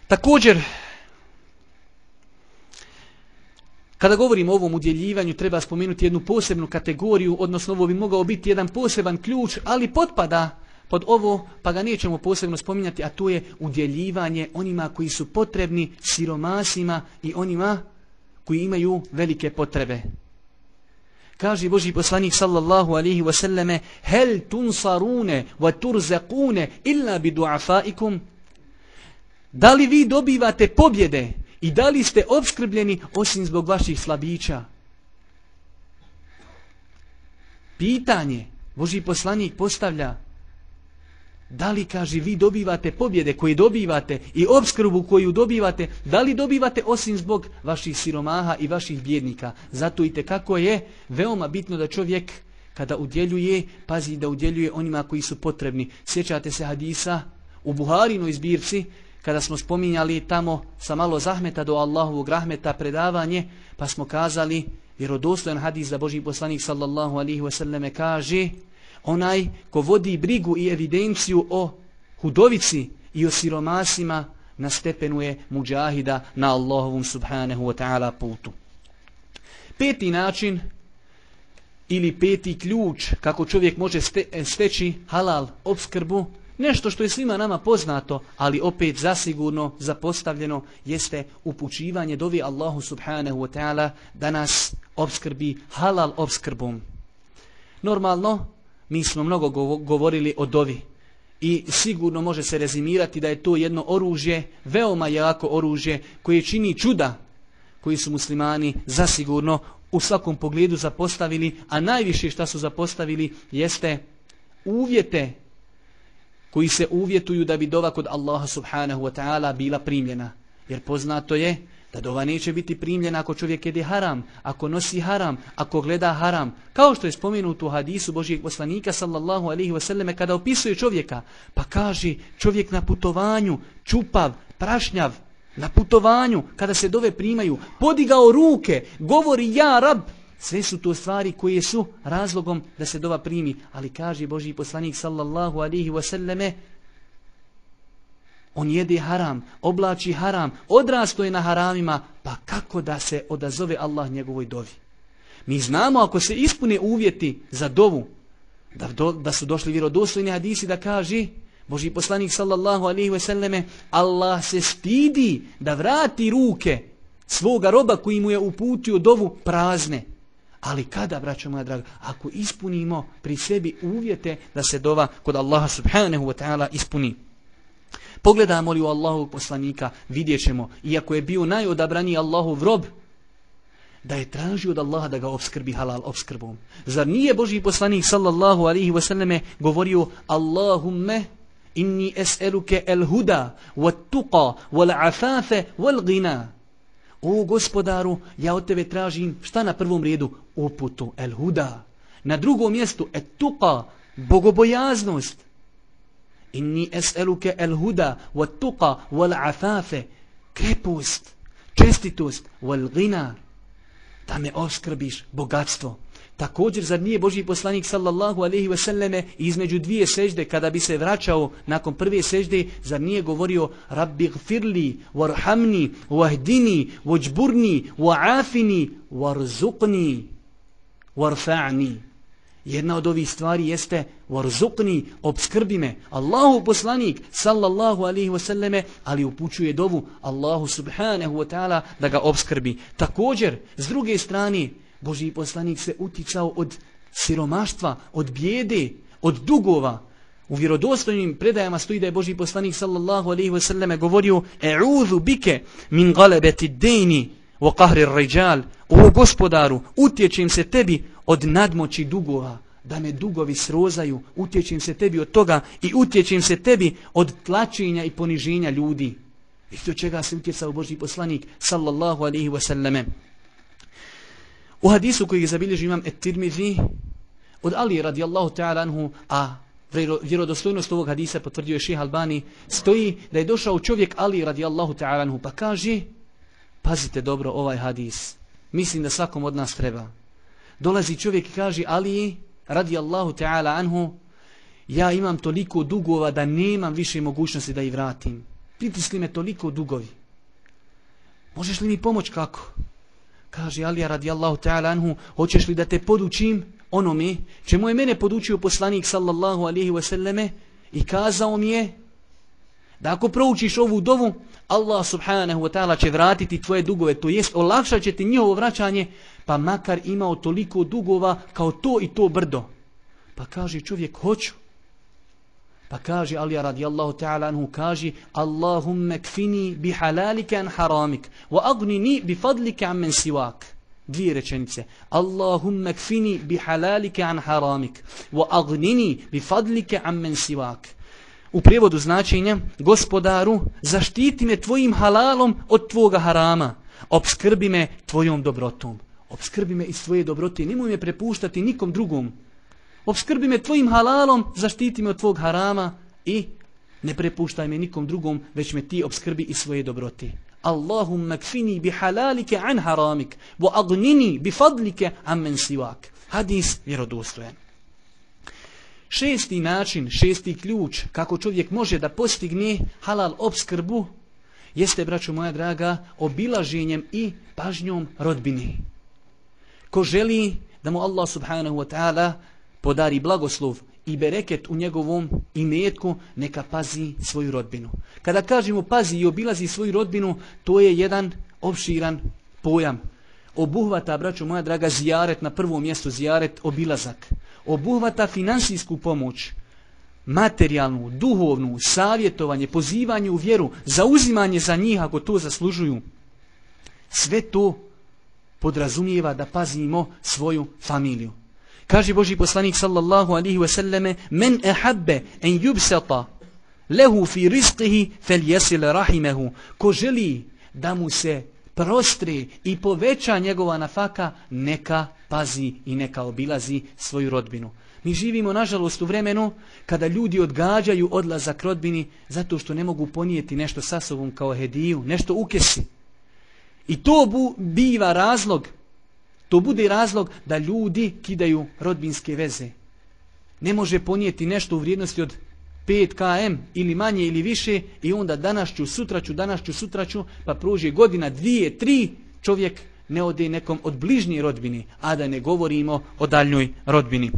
Također, Kada govorimo o ovom udjeljivanju, treba spomenuti jednu posebnu kategoriju, odnosno ovo bi mogao biti jedan poseban ključ, ali potpada pod ovo, pa ga nećemo posebno spominjati, a to je udjeljivanje onima koji su potrebni siromasima i onima koji imaju velike potrebe. Kaže Boži poslanik sallallahu alihi wasallame, hel tunsarune wa turzakune illa bi duafaikum? Da li vi dobivate pobjede I da li ste obskrbljeni osim zbog vaših slabića? Pitanje Boži poslanik postavlja da li kaže vi dobivate pobjede koje dobivate i obskrbu koju dobivate, da li dobivate osim zbog vaših siromaha i vaših bjednika? Zato i kako je veoma bitno da čovjek kada udjeljuje, pazi da udjeljuje onima koji su potrebni. Sjećate se hadisa u Buharinoj zbirci kada smo spominjali tamo sa malo zahmeta do Allahovog rahmeta predavanje, pa smo kazali, vjerodostojan hadis da Boži poslanik sallallahu alihi wasallam kaže, onaj ko vodi brigu i evidenciju o hudovici i o siromasima, na stepenu je muđahida na Allahovom subhanahu wa ta'ala putu. Peti način ili peti ključ kako čovjek može steći halal obskrbu Nešto što je svima nama poznato, ali opet zasigurno zapostavljeno, jeste upućivanje dovi Allahu subhanahu wa ta'ala da nas obskrbi halal obskrbom. Normalno, mi smo mnogo govorili o dovi i sigurno može se rezimirati da je to jedno oružje, veoma jako oružje koje čini čuda koji su muslimani zasigurno u svakom pogledu zapostavili, a najviše što su zapostavili jeste uvjete koji se uvjetuju da bi dova kod Allaha subhanahu wa ta'ala bila primljena. Jer poznato je da dova neće biti primljena ako čovjek jede haram, ako nosi haram, ako gleda haram. Kao što je spomenuto u hadisu Božijeg poslanika sallallahu alaihi wasallam kada opisuje čovjeka, pa kaže čovjek na putovanju, čupav, prašnjav, na putovanju, kada se dove primaju, podigao ruke, govori ja rab, sve su to stvari koje su razlogom da se dova primi. Ali kaže Boži poslanik sallallahu alaihi wasallame, on jede haram, oblači haram, odrasto je na haramima, pa kako da se odazove Allah njegovoj dovi? Mi znamo ako se ispune uvjeti za dovu, da, do, da su došli vjerodostojni hadisi da kaže, Boži poslanik sallallahu alaihi ve selleme, Allah se stidi da vrati ruke svoga roba koji mu je uputio dovu prazne. Ali kada, braćo moja draga, ako ispunimo pri sebi uvjete da se dova kod Allaha subhanahu wa ta'ala ispuni. Pogledamo li u Allahu poslanika, vidjet ćemo, iako je bio najodabraniji Allahov rob, da je tražio od Allaha da ga obskrbi halal obskrbom. Zar nije Boži poslanik sallallahu alaihi wa sallame govorio Allahumme inni es'eluke el huda, wat tuqa, wal afafe, wal gina. O gospodaru, ja od tebe tražim šta na prvom redu? Uputu, el huda. Na drugom mjestu, et tuqa, bogobojaznost. Inni es'eluke el huda, wat tuqa, wal afafe, krepost, čestitost, wal gina. Da me oskrbiš bogatstvo. Također, zar nije Boži poslanik sallallahu alaihi ve selleme između dvije sežde, kada bi se vraćao nakon prve sežde, zar nije govorio Rabbi gfirli, warhamni, wahdini, wajburni, waafini, warzuqni, warfa'ni. Jedna od ovih stvari jeste warzukni, obskrbi me. Allahu poslanik sallallahu alaihi ve selleme, ali upućuje dovu Allahu subhanahu wa ta'ala da ga obskrbi. Također, s druge strane, Boži poslanik se uticao od siromaštva, od bijede, od dugova. U vjerodostojnim predajama stoji da je Boži poslanik sallallahu alaihi wasallam govorio E'udhu bike min galebeti dejni wa kahri ređal. O gospodaru, utječem se tebi od nadmoći dugova da me dugovi srozaju, utječem se tebi od toga i utječem se tebi od tlačenja i poniženja ljudi. I to čega se utjecao Boži poslanik sallallahu alaihi wa sallam. U hadisu koji je zabilježio imam et-Tirmizi od Ali radijallahu ta'ala anhu, a vjerodostojnost ovog hadisa potvrdio je ših Albani, stoji da je došao čovjek Ali radijallahu ta'ala anhu, pa kaže, pazite dobro ovaj hadis, mislim da svakom od nas treba. Dolazi čovjek i kaže, Ali radijallahu ta'ala anhu, ja imam toliko dugova da nemam više mogućnosti da ih vratim. Pritisli me toliko dugovi. Možeš li mi pomoć kako? Kaže Alija radijallahu ta'ala anhu, hoćeš li da te podučim onome čemu je mene podučio poslanik sallallahu alihi wasallame i kazao mi je da ako proučiš ovu dovu, Allah subhanahu wa ta'ala će vratiti tvoje dugove, to jest olakšat će ti njihovo vraćanje, pa makar imao toliko dugova kao to i to brdo. Pa kaže čovjek, hoću. Pa kaže Alija radijallahu ta'ala anhu, kaže Allahumme kfini bi halalike an haramik, wa agnini bi fadlike an men siwak. Dvije rečenice. Allahumme kfini bi halalike an haramik, wa agnini bi fadlike an men siwak. U prijevodu značenja, gospodaru, zaštiti me tvojim halalom od tvoga harama. Obskrbi me tvojom dobrotom. Obskrbi me iz tvoje dobrote. Nemoj me prepuštati nikom drugom obskrbi me tvojim halalom, zaštiti me od tvog harama i ne prepuštaj me nikom drugom, već me ti obskrbi i svoje dobrote. Allahumma kfini bi halalike an haramik, wa agnini bi fadlike an men sivak. Hadis vjerodostojen. Šesti način, šesti ključ kako čovjek može da postigne halal obskrbu jeste, braćo moja draga, obilaženjem i pažnjom rodbini. Ko želi da mu Allah subhanahu wa ta'ala podari blagoslov i bereket u njegovom imetku, neka pazi svoju rodbinu. Kada kažemo pazi i obilazi svoju rodbinu, to je jedan opširan pojam. obuhvata, braću moja draga, zijaret na prvom mjestu, zijaret obilazak. Obuhvata finansijsku pomoć, materijalnu, duhovnu, savjetovanje, pozivanje u vjeru, zauzimanje za njih ako to zaslužuju. Sve to podrazumijeva da pazimo svoju familiju. Kaže Boži poslanik sallallahu alihi wasallame Men ehabbe en yubsata lehu fi rizqihi fel jesile rahimehu. Ko želi da mu se prostri i poveća njegova nafaka, neka pazi i neka obilazi svoju rodbinu. Mi živimo, nažalost, u vremenu kada ljudi odgađaju odlazak rodbini zato što ne mogu ponijeti nešto sa sobom kao hediju, nešto ukesi. I to bu, biva razlog, to bude razlog da ljudi kidaju rodbinske veze. Ne može ponijeti nešto u vrijednosti od 5 km ili manje ili više i onda danas ću, sutra ću, danas ću, sutra ću, pa prođe godina, dvije, tri, čovjek ne ode nekom od bližnje rodbini, a da ne govorimo o daljnjoj rodbini.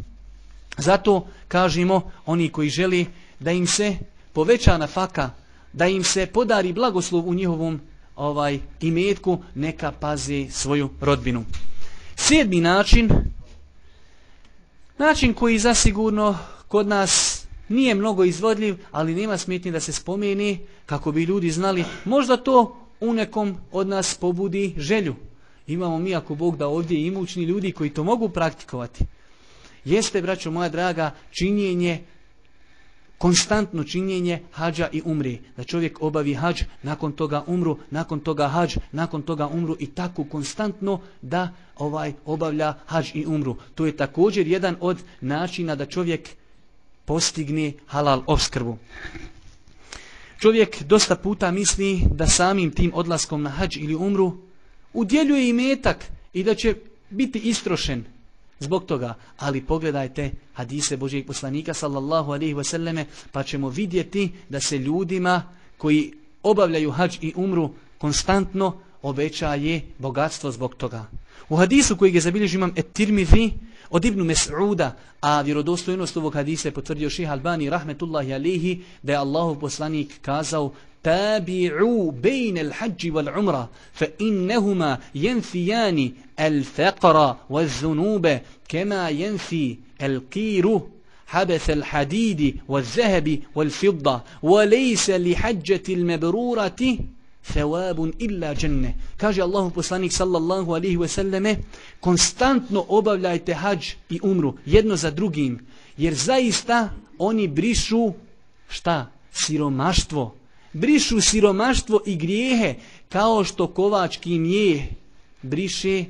Zato kažemo oni koji želi da im se poveća na faka, da im se podari blagoslov u njihovom ovaj imetku, neka pazi svoju rodbinu. Sedmi način, način koji zasigurno kod nas nije mnogo izvodljiv, ali nema smetnje da se spomeni kako bi ljudi znali, možda to u nekom od nas pobudi želju. Imamo mi, ako Bog da ovdje imućni ljudi koji to mogu praktikovati. Jeste, braćo moja draga, činjenje, konstantno činjenje hađa i umri. Da čovjek obavi hađ, nakon toga umru, nakon toga hađ, nakon toga umru i tako konstantno da ovaj obavlja hađ i umru. To je također jedan od načina da čovjek postigne halal obskrbu. Čovjek dosta puta misli da samim tim odlaskom na hađ ili umru udjeljuje i metak i da će biti istrošen zbog toga. Ali pogledajte hadise Božijeg poslanika sallallahu alaihi wasallame pa ćemo vidjeti da se ljudima koji obavljaju hađ i umru konstantno obećaje bogatstvo zbog toga. U hadisu koji je zabilježio imam et-tirmidhi Od Ibnu Mes'uda, a vjerodostojnost ovog hadisa je potvrdio ših Albani, rahmetullahi alihi, da je Allahov poslanik kazao تابعوا بين الحج والعمرة فإنهما ينفيان الفقر والذنوب كما ينفي القير حبث الحديد والذهب والفضة وليس لحجة المبرورة ثواب إلا جنة. كاجة الله بسانيك صلى الله عليه وسلم كونستانتنو أوباب لايتهاج إمرو يدنو زدرugim يرزايستا أوني بريشو شتا سيروماشتو Brišu siromaštvo i grijehe kao što kovački nje briše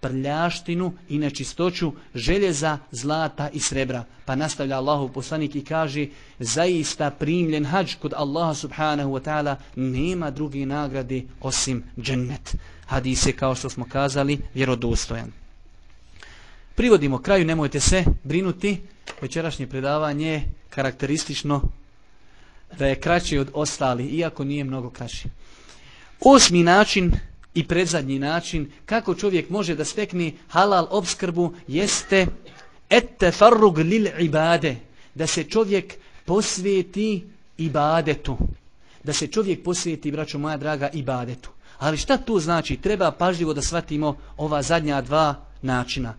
prljaštinu i nečistoću željeza, zlata i srebra. Pa nastavlja Allahu poslanik i kaže zaista primljen hađ kod Allaha subhanahu wa ta'ala nema druge nagrade osim džennet. Hadis je kao što smo kazali vjerodostojan. Privodimo kraju, nemojte se brinuti. Večerašnje predavanje je karakteristično da je kraći od ostali, iako nije mnogo kraći. Osmi način i predzadnji način kako čovjek može da stekne halal obskrbu jeste ettefarrug lil ibade da se čovjek posvijeti ibadetu. Da se čovjek posvijeti braćo moja draga ibadetu. Ali šta to znači? Treba pažljivo da shvatimo ova zadnja dva načina.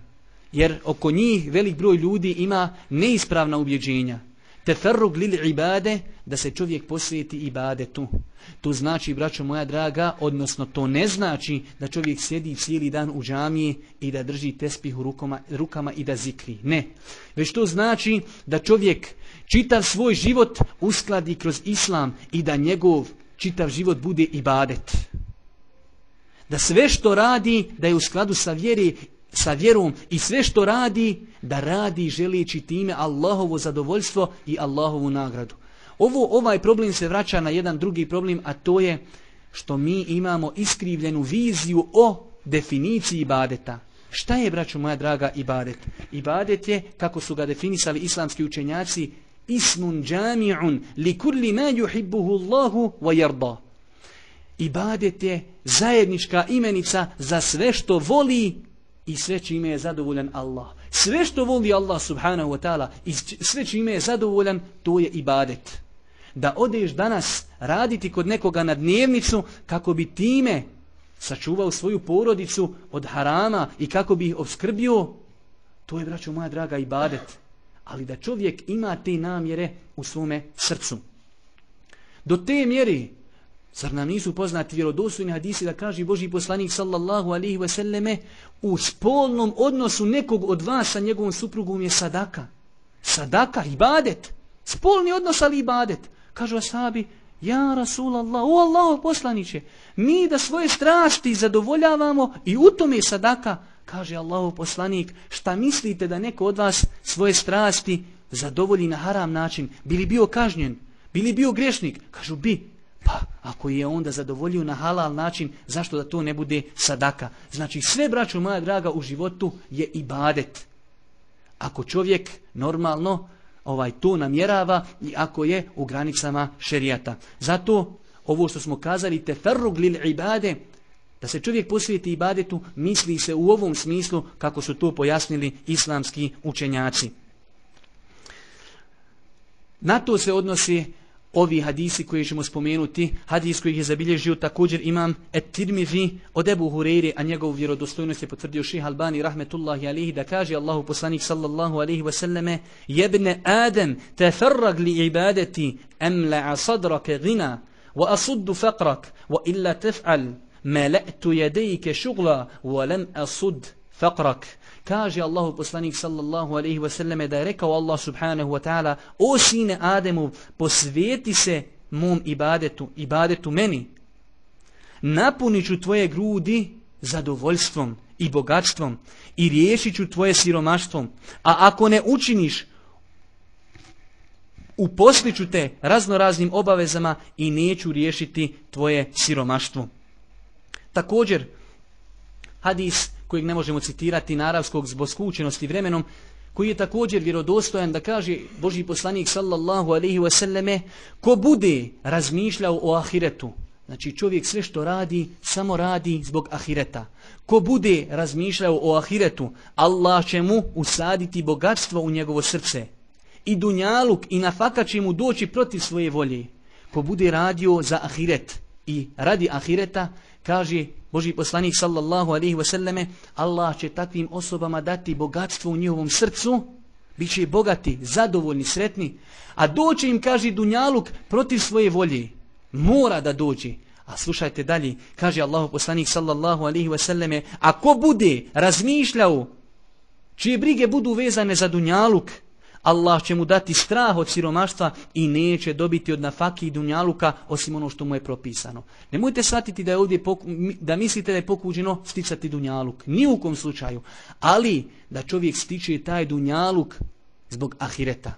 Jer oko njih velik broj ljudi ima neispravna ubjeđenja teferrug lil ibade da se čovjek posvijeti ibadetu. To znači, braćo moja draga, odnosno to ne znači da čovjek sjedi cijeli dan u džamiji i da drži tespih u rukama, rukama i da zikri. Ne. Već to znači da čovjek čitav svoj život uskladi kroz islam i da njegov čitav život bude ibadet. Da sve što radi, da je u skladu sa vjeri sa vjerom i sve što radi, da radi želijeći time Allahovo zadovoljstvo i Allahovu nagradu. Ovo, ovaj problem se vraća na jedan drugi problem, a to je što mi imamo iskrivljenu viziju o definiciji ibadeta. Šta je, braćo moja draga, ibadet? Ibadet je, kako su ga definisali islamski učenjaci, ismun džami'un li kulli ma yuhibbuhu Allahu wa yarda. Ibadet je zajednička imenica za sve što voli i sve čime je zadovoljan Allah. Sve što voli Allah subhanahu wa ta'ala i sve čime je zadovoljan, to je ibadet. Da odeš danas raditi kod nekoga na dnevnicu kako bi time sačuvao svoju porodicu od harama i kako bi ih obskrbio, to je, braćo moja draga, ibadet. Ali da čovjek ima te namjere u svome srcu. Do te mjeri, zar nam nisu poznati vjerodostojni hadisi da kaže Boži poslanik sallallahu alihi wasallame u spolnom odnosu nekog od vas sa njegovom suprugom je sadaka. Sadaka, ibadet. Spolni odnos, ali ibadet. Kažu asabi, ja Rasulallah, o Allahu poslaniće, mi da svoje strasti zadovoljavamo i u tome je sadaka, kaže Allahu poslanik, šta mislite da neko od vas svoje strasti zadovolji na haram način, bili bio kažnjen, bili bio grešnik, kažu bi, pa ako je onda zadovoljio na halal način, zašto da to ne bude sadaka? Znači sve, braćo moja draga, u životu je ibadet. Ako čovjek normalno ovaj to namjerava i ako je u granicama šerijata. Zato ovo što smo kazali teferrug lil ibade, da se čovjek posvijeti ibadetu, misli se u ovom smislu kako su to pojasnili islamski učenjaci. Na to se odnosi ovi hadisi koje ćemo spomenuti, hadis koji je zabilježio također imam et tirmizi od Ebu Hureyre, a njegovu vjerodostojnost je potvrdio ših Albani rahmetullahi alihi da kaže Allahu poslanik sallallahu alihi wasallame jebne Adem te farrag li ibadeti emla'a sadrake gina wa asuddu faqrak wa illa tef'al mala'tu yadayka shughla wa lam asud faqrak kaže Allahu poslanik sallallahu alaihi wasallam da je rekao Allah subhanahu wa ta'ala o sine Ademu posvijeti se mom ibadetu ibadetu meni. Napuniću tvoje grudi zadovoljstvom i bogatstvom i riješiću tvoje siromaštvom. A ako ne učiniš uposliću te raznoraznim obavezama i neću riješiti tvoje siromaštvo. Također hadis kojeg ne možemo citirati naravskog zbog skučenosti vremenom, koji je također vjerodostojan da kaže Boži poslanik sallallahu alaihi wasallame ko bude razmišljao o ahiretu, znači čovjek sve što radi, samo radi zbog ahireta. Ko bude razmišljao o ahiretu, Allah će mu usaditi bogatstvo u njegovo srce. I dunjaluk i nafaka će mu doći protiv svoje volje. Ko bude radio za ahiret i radi ahireta, kaže Boži poslanik sallallahu alaihi wasallame, Allah će takvim osobama dati bogatstvo u njihovom srcu, bit će bogati, zadovoljni, sretni, a doće im, kaže Dunjaluk, protiv svoje volje. Mora da dođe. A slušajte dalje, kaže Allahu poslanik sallallahu alaihi wasallame, ako bude razmišljao, čije brige budu vezane za Dunjaluk, Allah će mu dati strah od siromaštva i neće dobiti od nafaki i dunjaluka osim ono što mu je propisano. Nemojte shvatiti da je ovdje poku, da mislite da je pokuđeno sticati dunjaluk. Ni u kom slučaju. Ali da čovjek stiče taj dunjaluk zbog ahireta.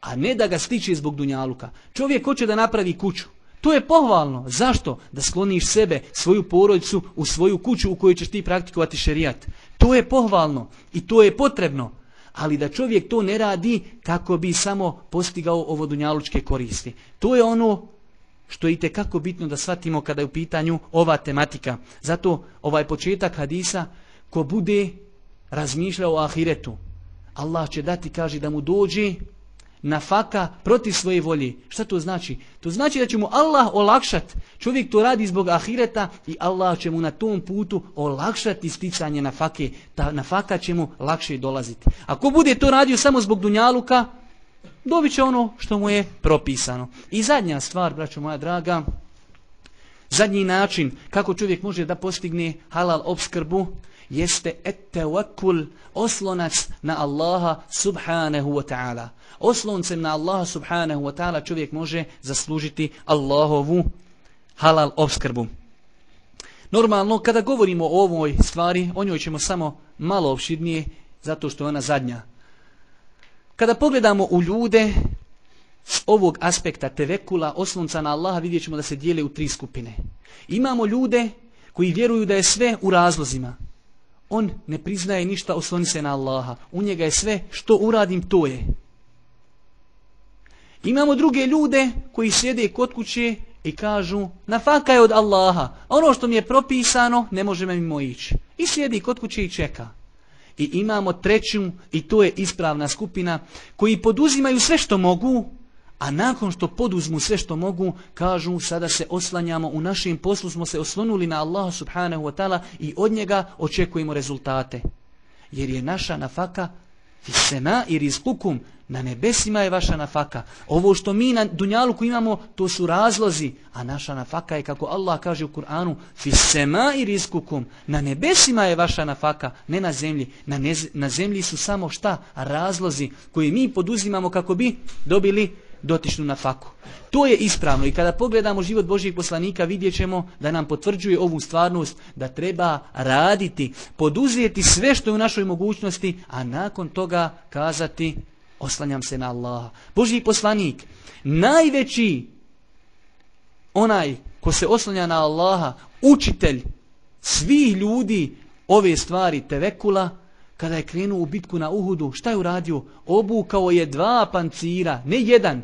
A ne da ga stiče zbog dunjaluka. Čovjek hoće da napravi kuću. To je pohvalno. Zašto? Da skloniš sebe, svoju porodicu u svoju kuću u kojoj ćeš ti praktikovati šerijat. To je pohvalno i to je potrebno ali da čovjek to ne radi kako bi samo postigao ovo dunjalučke koristi. To je ono što je kako bitno da shvatimo kada je u pitanju ova tematika. Zato ovaj početak hadisa, ko bude razmišljao o ahiretu, Allah će dati, kaže, da mu dođe nafaka protiv svoje volje. Šta to znači? To znači da će mu Allah olakšat. Čovjek to radi zbog ahireta i Allah će mu na tom putu olakšati sticanje nafake. Ta nafaka će mu lakše dolaziti. Ako bude to radio samo zbog dunjaluka, dobit će ono što mu je propisano. I zadnja stvar, braćo moja draga, zadnji način kako čovjek može da postigne halal obskrbu, jeste ettevakul oslonac na Allaha subhanahu wa ta'ala osloncem na Allaha subhanahu wa ta'ala čovjek može zaslužiti Allahovu halal obskrbu. Normalno, kada govorimo o ovoj stvari, o njoj ćemo samo malo opširnije, zato što je ona zadnja. Kada pogledamo u ljude s ovog aspekta tevekula, oslonca na Allaha, vidjet da se dijele u tri skupine. Imamo ljude koji vjeruju da je sve u razlozima. On ne priznaje ništa, osloni se na Allaha. U njega je sve što uradim, to je. Imamo druge ljude koji sjede kod kuće i kažu nafaka je od Allaha. Ono što mi je propisano ne možemo mimo ići. I sjedi kod kuće i čeka. I imamo treću i to je ispravna skupina koji poduzimaju sve što mogu, A nakon što poduzmu sve što mogu, kažu sada se oslanjamo, u našem poslu smo se oslonuli na Allaha subhanahu wa ta'ala i od njega očekujemo rezultate. Jer je naša nafaka Fisema i rizkukum, na nebesima je vaša nafaka. Ovo što mi na dunjaluku imamo, to su razlozi. A naša nafaka je, kako Allah kaže u Kur'anu, Fisema i rizkukum, na nebesima je vaša nafaka, ne na zemlji. Na, ne, na zemlji su samo šta? Razlozi koje mi poduzimamo kako bi dobili dotičnu na faku. To je ispravno i kada pogledamo život Božijeg poslanika vidjet ćemo da nam potvrđuje ovu stvarnost da treba raditi, poduzijeti sve što je u našoj mogućnosti, a nakon toga kazati oslanjam se na Allaha. Božiji poslanik, najveći onaj ko se oslanja na Allaha, učitelj svih ljudi ove stvari tevekula, kada je krenuo u bitku na Uhudu, šta je uradio? Obukao je dva pancira, ne jedan,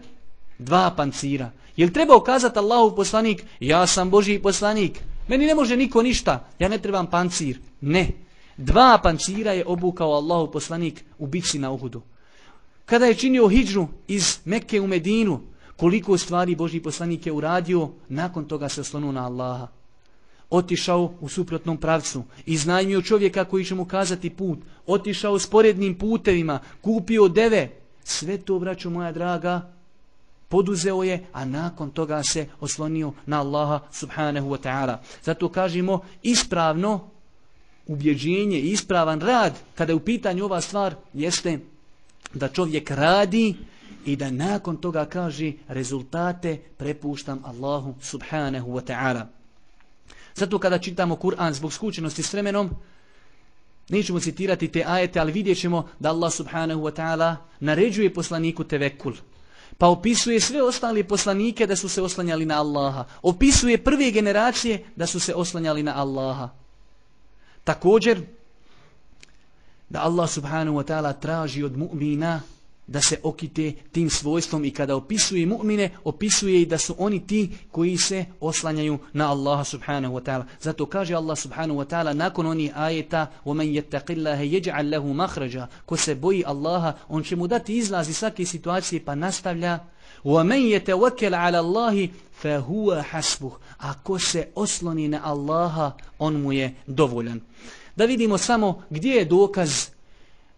dva pancira. Je li trebao kazati Allahu poslanik, ja sam Boži poslanik, meni ne može niko ništa, ja ne trebam pancir. Ne, dva pancira je obukao Allahov poslanik u bitci na Uhudu. Kada je činio hijđu iz Mekke u Medinu, koliko stvari Boži poslanik je uradio, nakon toga se oslonuo na Allaha otišao u suprotnom pravcu, iznajmio čovjeka koji će mu kazati put, otišao sporednim putevima, kupio deve, sve to, braćo moja draga, poduzeo je, a nakon toga se oslonio na Allaha subhanahu wa ta'ala. Zato kažemo ispravno ubjeđenje, ispravan rad, kada je u pitanju ova stvar, jeste da čovjek radi i da nakon toga kaže rezultate prepuštam Allahu subhanahu wa ta'ala. Zato kada čitamo Kur'an zbog skučenosti s vremenom, nećemo citirati te ajete, ali vidjet da Allah subhanahu wa ta'ala naređuje poslaniku tevekul. Pa opisuje sve ostale poslanike da su se oslanjali na Allaha. Opisuje prve generacije da su se oslanjali na Allaha. Također, da Allah subhanahu wa ta'ala traži od mu'mina da se okite tim svojstvom i kada opisuje mu'mine, opisuje i da su oni ti koji se oslanjaju na Allaha subhanahu wa ta'ala. Zato kaže Allah subhanahu wa ta'ala nakon oni ajeta وَمَنْ يَتَّقِ اللَّهَ يَجْعَلْ لَهُ مَخْرَجَا Ko se boji Allaha, on će mu dati izlaz iz svake situacije pa nastavlja وَمَنْ يَتَوَكَلْ عَلَى اللَّهِ فَهُوَ حَسْبُهُ Ako se osloni na Allaha, on mu je dovoljan. Da vidimo samo gdje je dokaz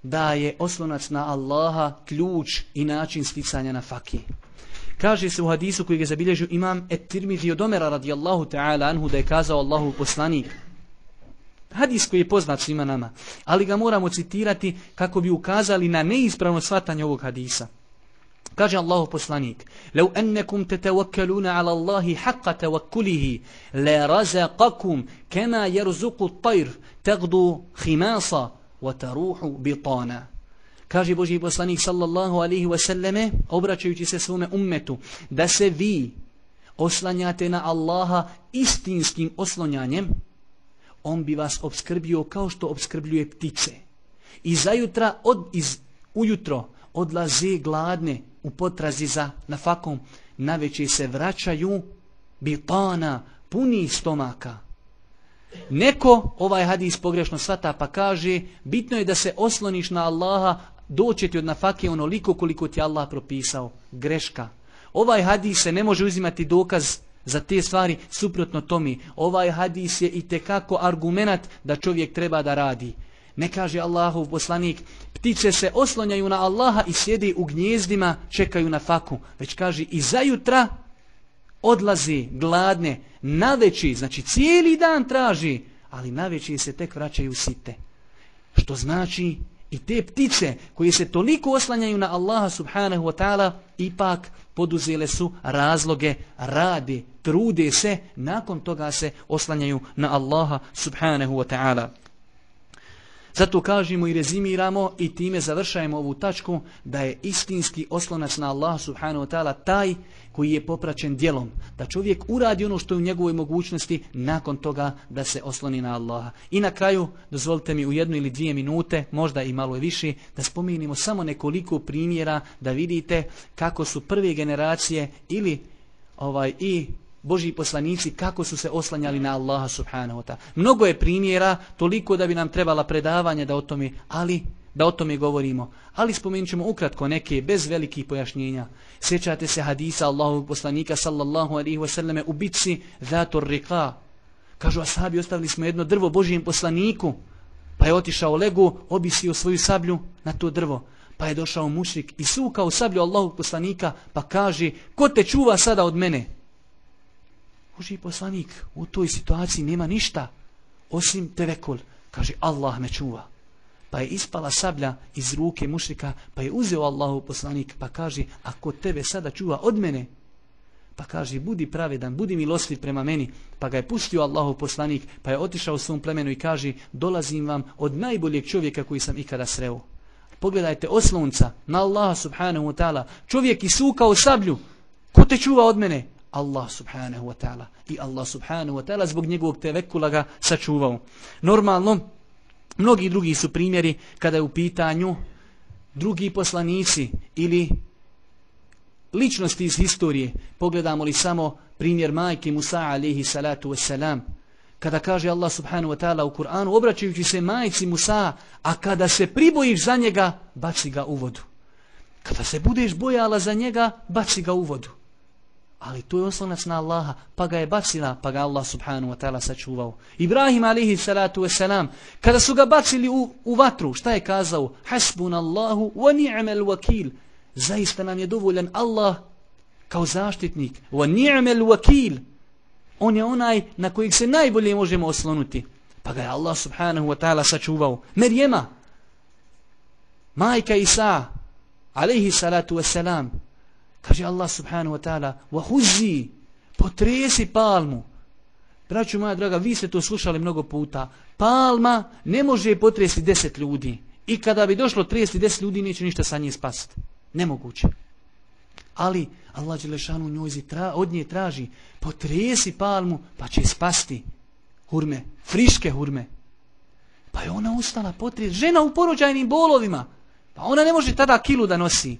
da je oslonac na Allaha ključ i način sticanja na fakije. Kaže se u hadisu koji ga zabilježio imam et tirmidhi od Omera radijallahu ta'ala anhu da je kazao Allahu poslanik. Hadis koji je poznat svima nama, ali ga moramo citirati kako bi ukazali na neispravno shvatanje ovog hadisa. Kaže Allahu poslanik: "Law annakum tatawakkaluna 'ala Allahi haqqa tawakkulihi la razaqakum kama yarzuqu at-tayr taghdu khimasa وَتَرُوحُ بِطَانَ Kaže Boži poslanik sallallahu alihi wasallame, obraćajući se svome ummetu, da se vi oslanjate na Allaha istinskim oslonjanjem, on bi vas obskrbio kao što obskrbljuje ptice. I zajutra, od, iz, ujutro, odlaze gladne u potrazi za nafakom, na se vraćaju bitana, puni stomaka. Neko ovaj hadis pogrešno svata pa kaže bitno je da se osloniš na Allaha doće ti od nafake onoliko koliko ti Allah propisao. Greška. Ovaj hadis se ne može uzimati dokaz za te stvari suprotno tomi. Ovaj hadis je i tekako argument da čovjek treba da radi. Ne kaže Allahov poslanik, ptice se oslonjaju na Allaha i sjede u gnjezdima, čekaju na faku. Već kaže i za jutra odlazi gladne, naveći, znači cijeli dan traži, ali naveći se tek vraćaju site. Što znači i te ptice koje se toliko oslanjaju na Allaha subhanahu wa ta'ala, ipak poduzele su razloge, rade, trude se, nakon toga se oslanjaju na Allaha subhanahu wa ta'ala. Zato kažemo i rezimiramo i time završajemo ovu tačku da je istinski oslonac na Allah subhanahu wa ta'ala taj koji je popraćen djelom. Da čovjek uradi ono što je u njegovoj mogućnosti nakon toga da se osloni na Allaha. I na kraju, dozvolite mi u jednu ili dvije minute, možda i malo više, da spomenimo samo nekoliko primjera da vidite kako su prve generacije ili ovaj i Boži poslanici kako su se oslanjali na Allaha subhanahu wa ta'ala. Mnogo je primjera, toliko da bi nam trebala predavanje da o tome, ali da o tome govorimo, ali spomenut ćemo ukratko neke bez velikih pojašnjenja. Sjećate se hadisa Allahovog poslanika sallallahu alaihi wasallame u bitci Zator Rika. Kažu ashabi, ostavili smo jedno drvo Božijem poslaniku, pa je otišao legu, obisio svoju sablju na to drvo. Pa je došao mušrik i sukao sablju Allahovog poslanika, pa kaže, ko te čuva sada od mene? Božiji poslanik, u toj situaciji nema ništa, osim tevekul. Kaže, Allah me čuva pa je ispala sablja iz ruke mušrika, pa je uzeo Allahu poslanik, pa kaže, ako tebe sada čuva od mene, pa kaže, budi pravedan, budi milostiv prema meni, pa ga je pustio Allahu poslanik, pa je otišao u svom plemenu i kaže, dolazim vam od najboljeg čovjeka koji sam ikada sreo. Pogledajte oslonca na Allaha subhanahu wa ta'ala, čovjek isukao sablju, ko te čuva od mene? Allah subhanahu wa ta'ala. I Allah subhanahu wa ta'ala zbog njegovog tevekula ga sačuvao. Normalno, Mnogi drugi su primjeri kada je u pitanju drugi poslanici ili ličnosti iz historije. Pogledamo li samo primjer majke Musa alaihi salatu wasalam. Kada kaže Allah subhanahu wa ta'ala u Kur'anu, obraćajući se majci Musa, a kada se pribojiš za njega, baci ga u vodu. Kada se budeš bojala za njega, baci ga u vodu. Ali to je oslonac na Allaha, pa ga je bacila, pa ga Allah subhanahu wa ta'ala sačuvao. Ibrahim alihi salatu wasalam, kada su ga bacili u, u vatru, šta je kazao? Hasbun Allahu wa ni'mel wakil. Zaista nam je dovoljan Allah kao zaštitnik. Wa ni'mel wakil. On je onaj na kojeg se najbolje možemo oslonuti. Pa ga je Allah subhanahu wa ta'ala sačuvao. Merjema, majka Isa, alaihi salatu wasalam, Kaže Allah subhanahu wa ta'ala Wahuzi Potresi palmu Braću moja draga, vi ste to slušali mnogo puta. Palma ne može potresti deset ljudi. I kada bi došlo 30 deset ljudi, neće ništa sa njih spasiti. Nemoguće. Ali Allah Đelešanu njojzi tra, od nje traži potresi palmu, pa će spasti hurme, friške hurme. Pa je ona ustala potres. Žena u porođajnim bolovima. Pa ona ne može tada kilu da nosi.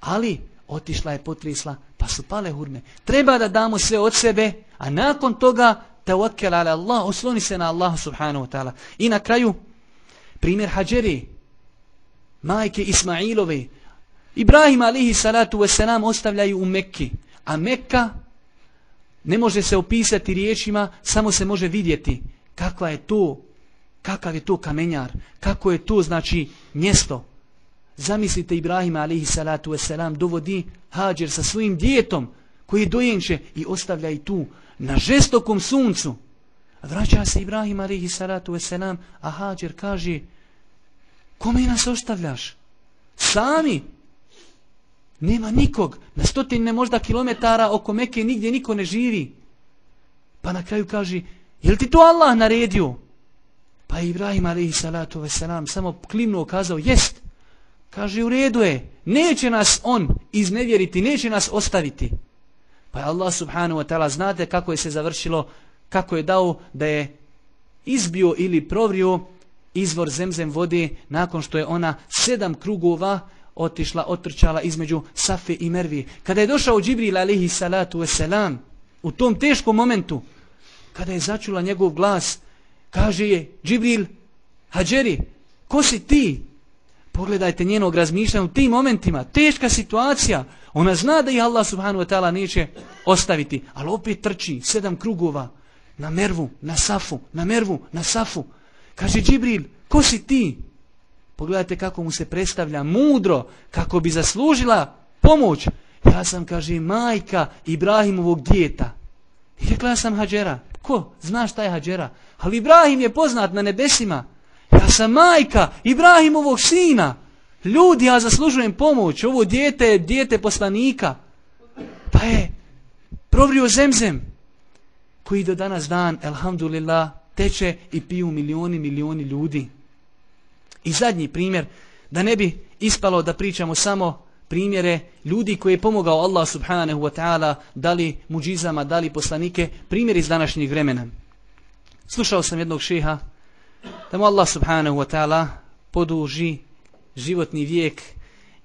Ali otišla je potrisla, pa su pale hurme. Treba da damo sve od sebe, a nakon toga tawakkal ala Allah, osloni se na Allah subhanahu wa ta'ala. I na kraju, primjer Hadžeri, majke Ismailove, Ibrahim alihi salatu wasalam ostavljaju u Mekki, a Mekka ne može se opisati riječima, samo se može vidjeti kakva je to, kakav je to kamenjar, kako je to, znači, mjesto, Zamislite Ibrahim alaihi salatu wasalam dovodi hađer sa svojim djetom koji dojenče i ostavlja i tu na žestokom suncu. Vraća se Ibrahim alaihi salatu wasalam a hađer kaže kome nas ostavljaš? Sami? Nema nikog. Na stotine možda kilometara oko Meke nigdje niko ne živi. Pa na kraju kaže jel ti to Allah naredio? Pa Ibrahim alaihi salatu wasalam samo klimno kazao jest. Kaže, u redu je, neće nas on iznevjeriti, neće nas ostaviti. Pa Allah subhanahu wa ta'ala, znate kako je se završilo, kako je dao da je izbio ili provrio izvor zemzem vode nakon što je ona sedam krugova otišla, otrčala između Safe i Mervi. Kada je došao Džibril alihi salatu wasalam, u tom teškom momentu, kada je začula njegov glas, kaže je, Džibril, Hadžeri, ko si ti? Pogledajte njenog razmišljanja u tim momentima. Teška situacija. Ona zna da ih Allah subhanahu wa ta'ala neće ostaviti. Ali opet trči sedam krugova na mervu, na safu, na mervu, na safu. Kaže Džibril, ko si ti? Pogledajte kako mu se predstavlja mudro, kako bi zaslužila pomoć. Ja sam, kaže, majka Ibrahimovog djeta. I rekla sam Hadžera. Ko? Znaš šta je Hadžera? Ali Ibrahim je poznat na nebesima. Ja sam majka Ibrahimovog sina. Ljudi, ja zaslužujem pomoć. Ovo dijete je dijete poslanika. Pa je provrio zemzem koji do danas dan, elhamdulillah, teče i piju milioni, milioni ljudi. I zadnji primjer, da ne bi ispalo da pričamo samo primjere ljudi koji je pomogao Allah subhanahu wa ta'ala, dali muđizama, dali poslanike, primjer iz današnjih vremena. Slušao sam jednog šeha, da mu Allah subhanahu wa ta'ala poduži životni vijek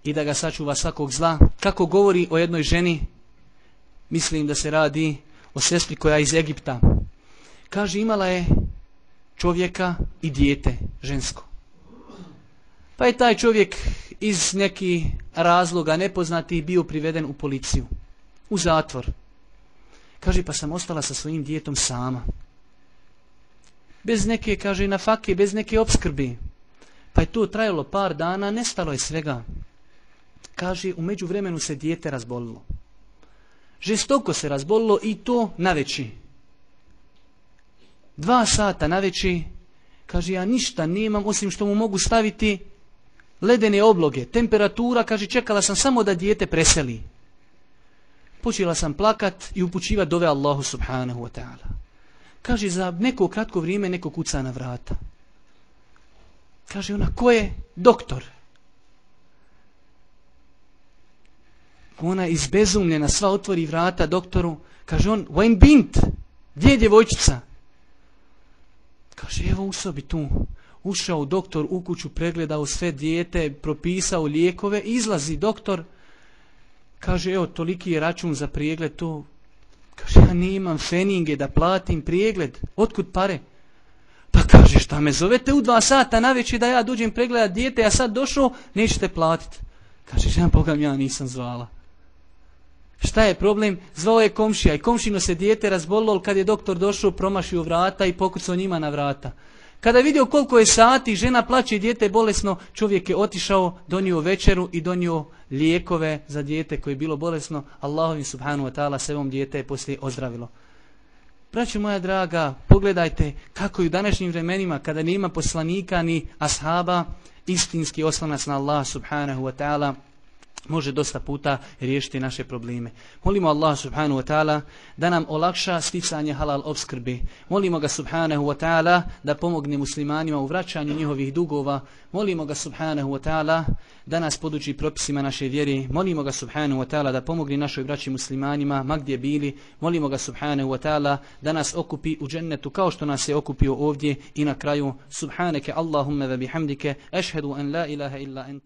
i da ga sačuva svakog zla. Kako govori o jednoj ženi, mislim da se radi o sestri koja je iz Egipta. Kaže, imala je čovjeka i dijete žensko. Pa Pa je taj čovjek iz neki razloga nepoznati bio priveden u policiju, u zatvor. Kaže, pa sam ostala sa svojim djetom sama. Bez neke, kaže, nafake, bez neke obskrbi. Pa je to trajalo par dana, nestalo je svega. Kaže, umeđu vremenu se dijete razbolilo. Žestoko se razbolilo i to na veći. Dva sata na veći, kaže, ja ništa nemam, osim što mu mogu staviti ledene obloge. Temperatura, kaže, čekala sam samo da dijete preseli. Počela sam plakat i upućivati dove Allahu subhanahu wa ta'ala. Kaže, za neko kratko vrijeme neko kuca na vrata. Kaže ona, ko je? Doktor. Ona izbezumljena, sva otvori vrata doktoru. Kaže on, Wayne Bint, gdje je djevojčica? Kaže, evo u sobi tu. Ušao doktor u kuću, pregledao sve dijete, propisao lijekove, izlazi doktor. Kaže, evo, toliki je račun za pregled, to... Kaže, ja nemam feninge da platim pregled. Otkud pare? Pa kaže, šta me zovete u dva sata na večer da ja dođem pregledat dijete, ja sad došao, nećete platiti. Kaže, žena Boga ja nisam zvala. Šta je problem? Zvao je komšija i komšino se dijete razbolilo, kad je doktor došao, promašio vrata i pokucao njima na vrata. Kada je vidio koliko je sati, žena plaće i dijete bolesno, čovjek je otišao, donio večeru i donio lijekove za dijete koje je bilo bolesno. Allahovim subhanu wa ta'ala sevom dijete je poslije ozdravilo. Braćo moja draga, pogledajte kako i u današnjim vremenima, kada nema poslanika ni ashaba, istinski oslanac na Allah subhanahu wa ta'ala, može dosta puta riješiti naše probleme. Molimo Allah subhanahu wa ta'ala da nam olakša sticanje halal obskrbi. Molimo ga subhanahu wa ta'ala da pomogne muslimanima u vraćanju njihovih dugova. Molimo ga subhanahu wa ta'ala da nas poduči propisima naše vjeri. Molimo ga subhanahu wa ta'ala da pomogne našoj braći muslimanima ma gdje bili. Molimo ga subhanahu wa ta'ala da nas okupi u džennetu kao što nas je okupio ovdje i na kraju. Subhaneke Allahumma wa bihamdike. Ešhedu an la ilaha illa ente.